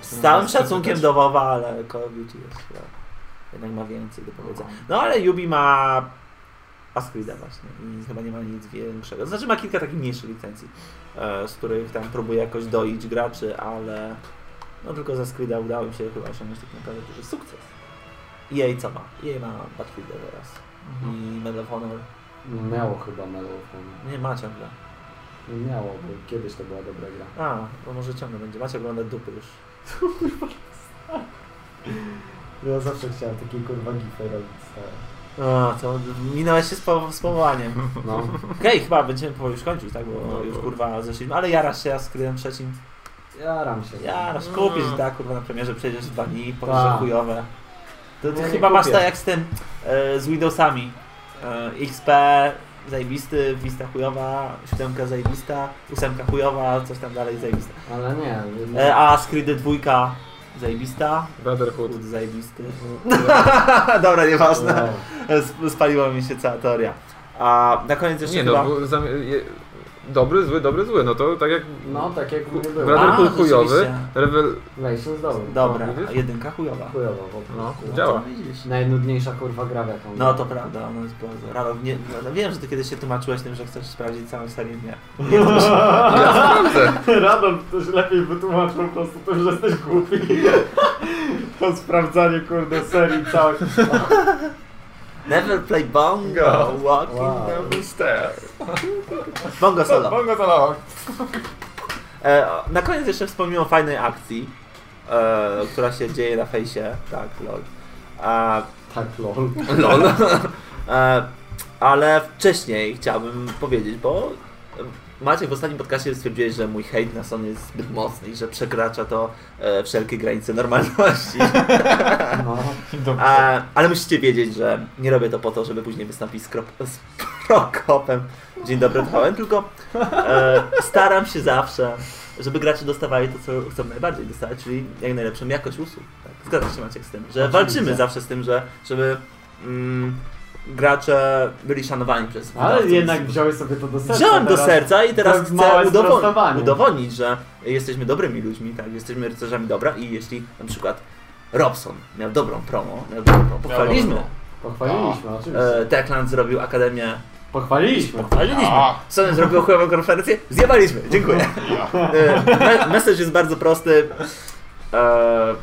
Z No, całym szacunkiem do WoWa, ale Call of Duty jest chyba, jednak ma więcej do powiedzenia. No ale Yubi ma Ascrida właśnie i chyba nie ma nic większego. Znaczy ma kilka takich mniejszych licencji, e, z których tam próbuje jakoś doić graczy, ale no tylko za Ascrida udało mi się chyba osiągnąć tak naprawdę duży sukces. EA co ma? EA ma Battlefield teraz Mhm. i Medal of Honor. No, Miało chyba Medal of Honor. Nie ma ciągle. Nie Miało, bo kiedyś to była dobra gra. A, bo może ciągle będzie. Macie oglądać dupy już. *laughs* Ja zawsze chciałem takie kurwa gify robić stare. To minąłeś się z, po, z powołaniem. No. Okej, chyba będziemy powoli już kończyć, tak? Bo No, już kurwa zeszliśmy. Ale jarasz się ja z Krydem trzecim. Jaram się. Jarasz, Mm. kupisz, tak? Kurwa na premierze przejdziesz dwa dni, Tak. chujowe. To, to Ja chyba masz tak jak z tym, e, z Windowsami. E, XP zajebisty, Vista chujowa, 7 zajebista, 8 chujowa, coś tam dalej zajebista. Ale nie. E, a Screed 2 zajebista, Brotherhood. Hood zajebisty. *laughs* Dobra, nieważne. Wow. Sp- Spaliła mi się cała teoria. A na koniec jeszcze Nie chyba... no, bo zam- je- dobry, zły, dobry, zły. No to tak jak No, tak jak nie było. Brotherhood A, chujowy, rzeczywiście. Revel... Relations dobry. Dobra, No, widzisz? jedynka chujowa. Chujowo, po prostu. No, No, działa. to. Najnudniejsza kurwa gra w jaką. No to prawda, ona jest bardzo rano. Nie, no, wiem, że ty kiedyś się tłumaczyłeś tym, że chcesz sprawdzić całą serię. Nie. Ja sprawdzę. Radom też lepiej wytłumaczył po prostu tym, że jesteś głupi. *laughs* To sprawdzanie kurde serii całej. Never play bongo, walking Wow. down the Stair. *laughs* Bongo solo. Bongo solo. E, na koniec jeszcze wspomnę o fajnej akcji, e, która się dzieje na fejsie. Tak, lol. A, Tak, lol. lol. *laughs* e, ale wcześniej chciałbym powiedzieć, bo Maciek w ostatnim podcastie stwierdziłeś, że mój hejt na Sony jest zbyt mocny i że przekracza to e, wszelkie granice normalności. *laughs* No. A, ale musicie wiedzieć, że nie robię to po to, żeby później wystąpić z, krop, z Prokopem. Dzień dobry, Tchałem, tylko e, staram się zawsze, żeby gracze dostawali to, co chcą najbardziej dostać, czyli jak najlepszą jakość usług. Tak? Zgadzasz się Maciek z tym, że walczymy zawsze z tym, że żeby mm, gracze byli szanowani przez Ale wydawców. jednak wziąłeś sobie to do serca. Wziąłem do serca i teraz to chcę udowodnić, udowodnić, że jesteśmy dobrymi ludźmi, tak, jesteśmy rycerzami dobra i jeśli na przykład Robson miał dobrą promo, miał dobrą promo, pochwaliliśmy. Pochwaliliśmy, oczywiście. E, Techland zrobił akademię, Pochwaliliśmy. pochwaliliśmy. Sony zrobił chujową konferencję, zjebaliśmy, dziękuję. E, me- message jest bardzo prosty. E,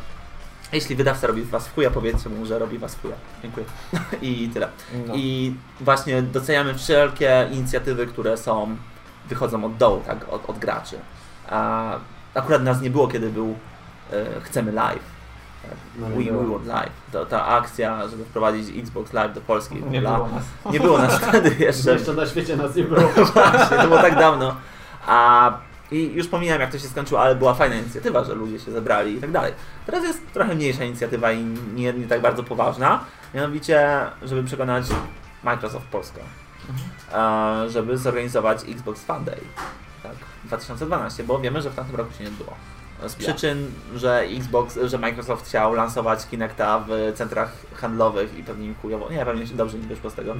jeśli wydawca robi was w chuja, powiedzcie mu, że robi was w chuja. Dziękuję. *laughs* I tyle. No. I właśnie doceniamy wszelkie inicjatywy, które są, wychodzą od dołu, tak, od, od graczy. A akurat nas nie było, kiedy był e, Chcemy Live. No, We. We Want Live. To, ta akcja, żeby wprowadzić Xbox Live do Polski. Nie dla- było nas. nie było nas wtedy *laughs* jeszcze. Jeszcze na świecie nas nie było. *laughs* Właśnie, to było tak dawno. A i już pomijałem jak to się skończyło, ale była fajna inicjatywa, że ludzie się zebrali i tak dalej. Teraz jest trochę mniejsza inicjatywa i nie, nie tak bardzo poważna. Mianowicie, żeby przekonać Microsoft Polska, e, żeby zorganizować Xbox Fan Day. Tak, 2012, bo wiemy, że w tamtym roku się nie odbyło. Z przyczyn, że Xbox, że Microsoft chciał lansować Kinecta w centrach handlowych i pewnie im chujowo, nie, pewnie się dobrze nie wyszło z tego.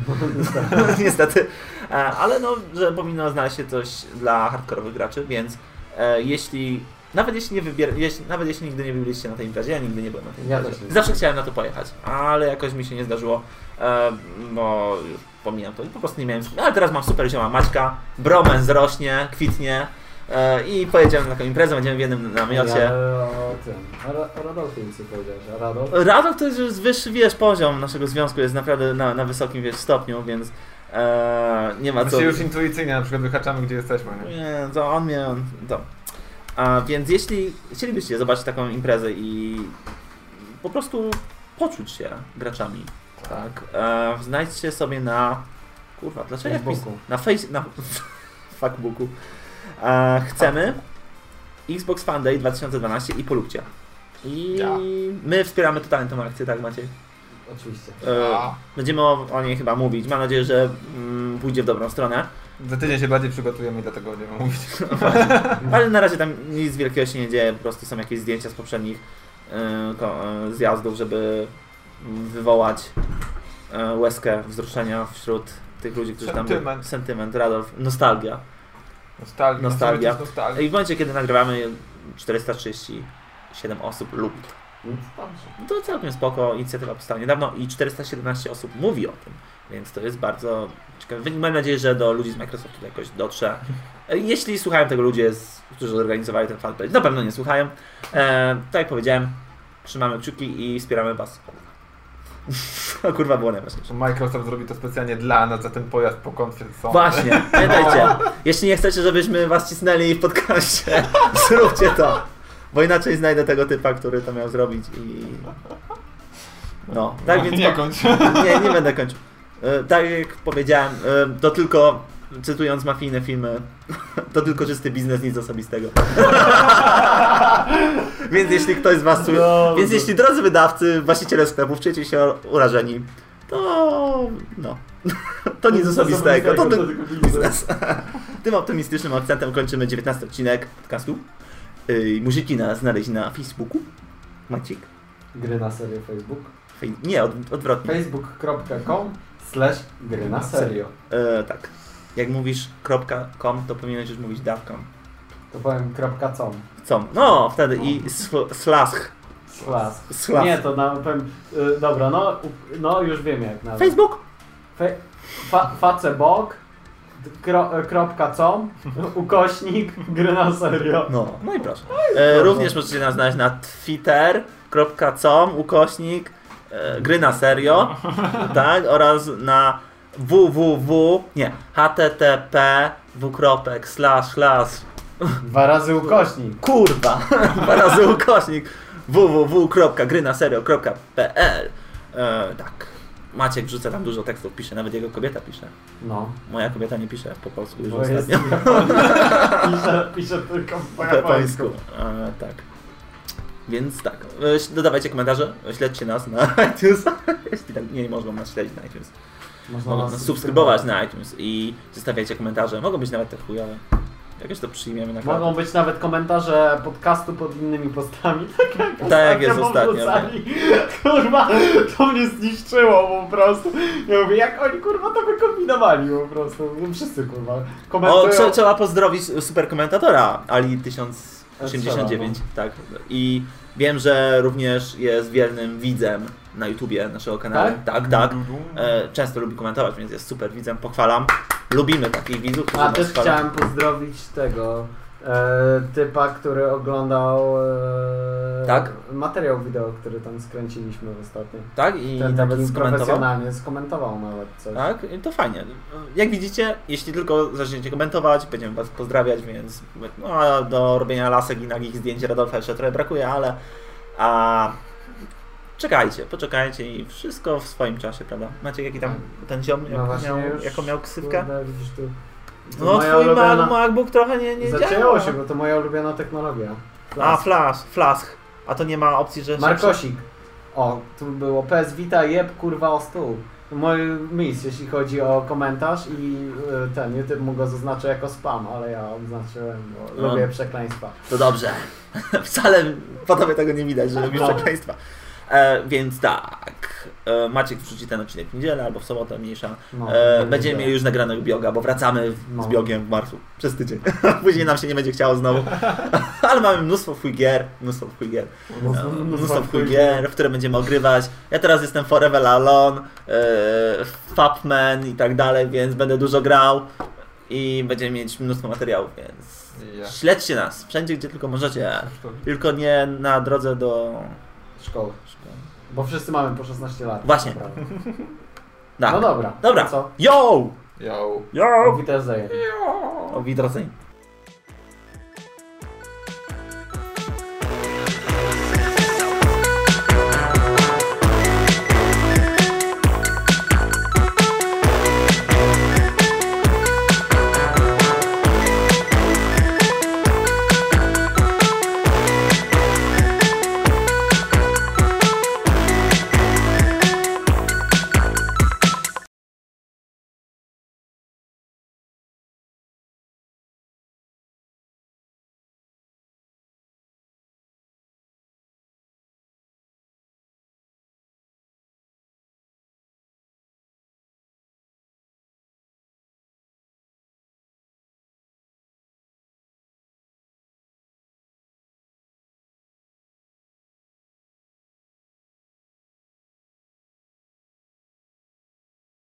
*laughs* Niestety. E, Ale no, że powinno znaleźć się coś dla hardkorowych graczy, więc e, jeśli, nawet jeśli nie wybier, jeśli, nawet jeśli nigdy nie byliście na tej imprezie, ja nigdy nie byłem na tej Ja imprezie. nie. Zawsze chciałem na to pojechać, ale jakoś mi się nie zdarzyło, e, bo już pomijam to i po prostu nie miałem, ale teraz mam super zioma Maćka, bromen rośnie, kwitnie i pojedziemy na taką imprezę, będziemy w jednym namiocie. O tym. A Ra- o Radolfie nic nie powiedziałeś. A Radolf? Radok to jest już wyższy, wiesz, poziom naszego związku jest naprawdę na, na wysokim, wiesz, stopniu, więc e, nie ma My co... się już intuicyjnie na przykład wyhaczamy, gdzie jesteśmy. Nie? Nie, to on mnie, on, to. A więc jeśli chcielibyście zobaczyć taką imprezę i po prostu poczuć się graczami, tak, e, znajdźcie sobie na, kurwa, dlaczego ja wpis, Facebooku. na face, na *laughs* Facebooku, e, chcemy Xbox Fan Day 2012 i polubcie. I Ja. my wspieramy totalnie tą akcję, tak Maciej? Oczywiście. E, będziemy o, o niej chyba mówić. Mam nadzieję, że mm, pójdzie w dobrą stronę. Za tydzień się bardziej przygotujemy i dlatego będziemy mówić. *laughs* Ale na razie tam nic wielkiego się nie dzieje, po prostu są jakieś zdjęcia z poprzednich e, zjazdów, żeby mm, wywołać e, łezkę wzruszenia wśród tych ludzi, którzy tam. Sentyment. Sentyment, Radolf, nostalgia. Nostalgia. Nostalgia. Nostalgia. I w momencie, kiedy nagrywamy 437 osób lub No to całkiem spoko, inicjatywa powstała niedawno i 417 osób mówi o tym, więc to jest bardzo ciekawe. Wynik- Mam nadzieję, że do ludzi z Microsoftu to jakoś dotrze. E, Jeśli słuchają tego ludzie, z, którzy zorganizowali ten fanpage, na pewno nie słuchają. E, tak jak powiedziałem, trzymamy kciuki i wspieramy Was. *laughs* O kurwa, było najważniejsze. Microsoft zrobi to specjalnie dla nas za ten pojazd po konferencji. Właśnie, *laughs* pamiętajcie, jeśli nie chcecie, żebyśmy Was cisnęli w podcaście, *laughs* zróbcie to. Bo inaczej znajdę tego typa, który to miał zrobić i... No, tak więc... Nie kończ. Nie, nie będę kończył. E, Tak jak powiedziałem, e, to tylko cytując mafijne filmy, *laughs* to tylko czysty biznes, nic osobistego. *laughs* Więc jeśli ktoś z Was... No, Więc no. jeśli drodzy wydawcy, właściciele sklepów, czujecie się urażeni, to... no... *laughs* To nic osobistego, to tylko biznes. Tym optymistycznym akcentem kończymy 19 odcinek podcastu. Yy, Możecie nas znaleźć na Facebooku. Maciek? Gry na serio Facebook. Fej- Nie, od, odwrotnie. facebook.com slash gry na serio. E, tak. Jak mówisz .com, to powinieneś już mówić .com. To powiem com. Com. No, wtedy i sl- slash. Slash. Slash. Nie, to na powiem, y, dobra, no, no już wiem jak nazwać. Facebook? Fe, fa, facebok kro, kropka com *laughs* ukośnik gry na serio. No, no i proszę. E, również możecie nas znaleźć na twitter.com ukośnik e, gry na serio, *laughs* tak, oraz na www, nie, http dwukropek slash slash Dwa razy ukośnik. kurwa, *laughs* dwa razy ukośnik www.grynaserio.pl e, tak, Maciek wrzuca tam dużo tekstów, pisze, nawet jego kobieta pisze. No. Moja kobieta nie pisze po polsku już Bo jest ostatnio. *laughs* pisze, pisze tylko po Po japońsku. japońsku. E, tak. Więc tak, e, dodawajcie komentarze, śledźcie nas na *laughs* iTunes. Jeśli tak, nie, nie można nas śledzić na iTunes. Można Mogą nas subskrybować na iTunes i zostawiajcie komentarze. Mogą być nawet te chujowe. Jakoś to przyjmiemy na Mogą być nawet komentarze podcastu pod innymi postami. *laughs* Tak jak, Tak jak jest ostatnio wrzucali. Kurwa, to mnie zniszczyło po prostu. Ja mówię, jak oni kurwa to wykombinowali po prostu. No Wszyscy kurwa O, komentują. trze- trzeba pozdrowić super komentatora Ali 1089, tak. I wiem, że również jest wiernym widzem na YouTubie naszego kanału. Tak, tak. E, często lubi komentować, więc jest super widzem, pochwalam. Lubimy takich widzów, którzy A nas też chwalą. chciałem pozdrowić tego e, typa, który oglądał e, Tak? materiał wideo, który tam skręciliśmy ostatnio. Tak, i Ten nawet taki skomentował. profesjonalnie skomentował nawet coś. Tak, i to fajnie. Jak widzicie, jeśli tylko zaczniecie komentować, będziemy Was pozdrawiać, więc no, a do robienia lasek i nagich zdjęć Radolfa jeszcze trochę brakuje, ale a, czekajcie, poczekajcie i wszystko w swoim czasie, prawda? Macie jaki tam ten ziom, No miał, jaką miał ksywkę? Kurde, widzisz tu. to No twój ulubiona- Mac, MacBook trochę nie, nie Zacięło działa. się, bo to moja ulubiona technologia. A, Flash. flash, flask. A to nie ma opcji, że... Markosik. O, tu było PS Vita jeb kurwa o stół. Mój mistrz, jeśli chodzi o komentarz i y, ten YouTube mu go zaznaczy jako spam, ale ja odznaczyłem, bo No. lubię przekleństwa. To dobrze. *laughs* Wcale po tobie tego nie widać, że lubisz No. przekleństwa. E, więc tak, e, Maciek wrzuci ten odcinek w niedzielę albo w sobotę, mniejsza. No, E, będziemy mieli już nagranego bioga, bo wracamy w, No. z biogiem w marcu przez tydzień. *laughs* Później nam się nie będzie chciało znowu. *laughs* Ale mamy mnóstwo chuj gier, mnóstwo chuj gier, Mnóstwo- e, mnóstwo mnóstwo w chuj chuj gier, w które będziemy ogrywać. Ja teraz jestem Forever Alone, e, Fapman i tak dalej, więc będę dużo grał i będziemy mieć mnóstwo materiałów, więc Ja. śledźcie nas wszędzie, gdzie tylko możecie. Tylko nie na drodze do Szkoły. Bo wszyscy mamy po 16 lat. Właśnie. Tak. No dobra. Dobra. Co? Yo! Yo. Yo! O widzenia.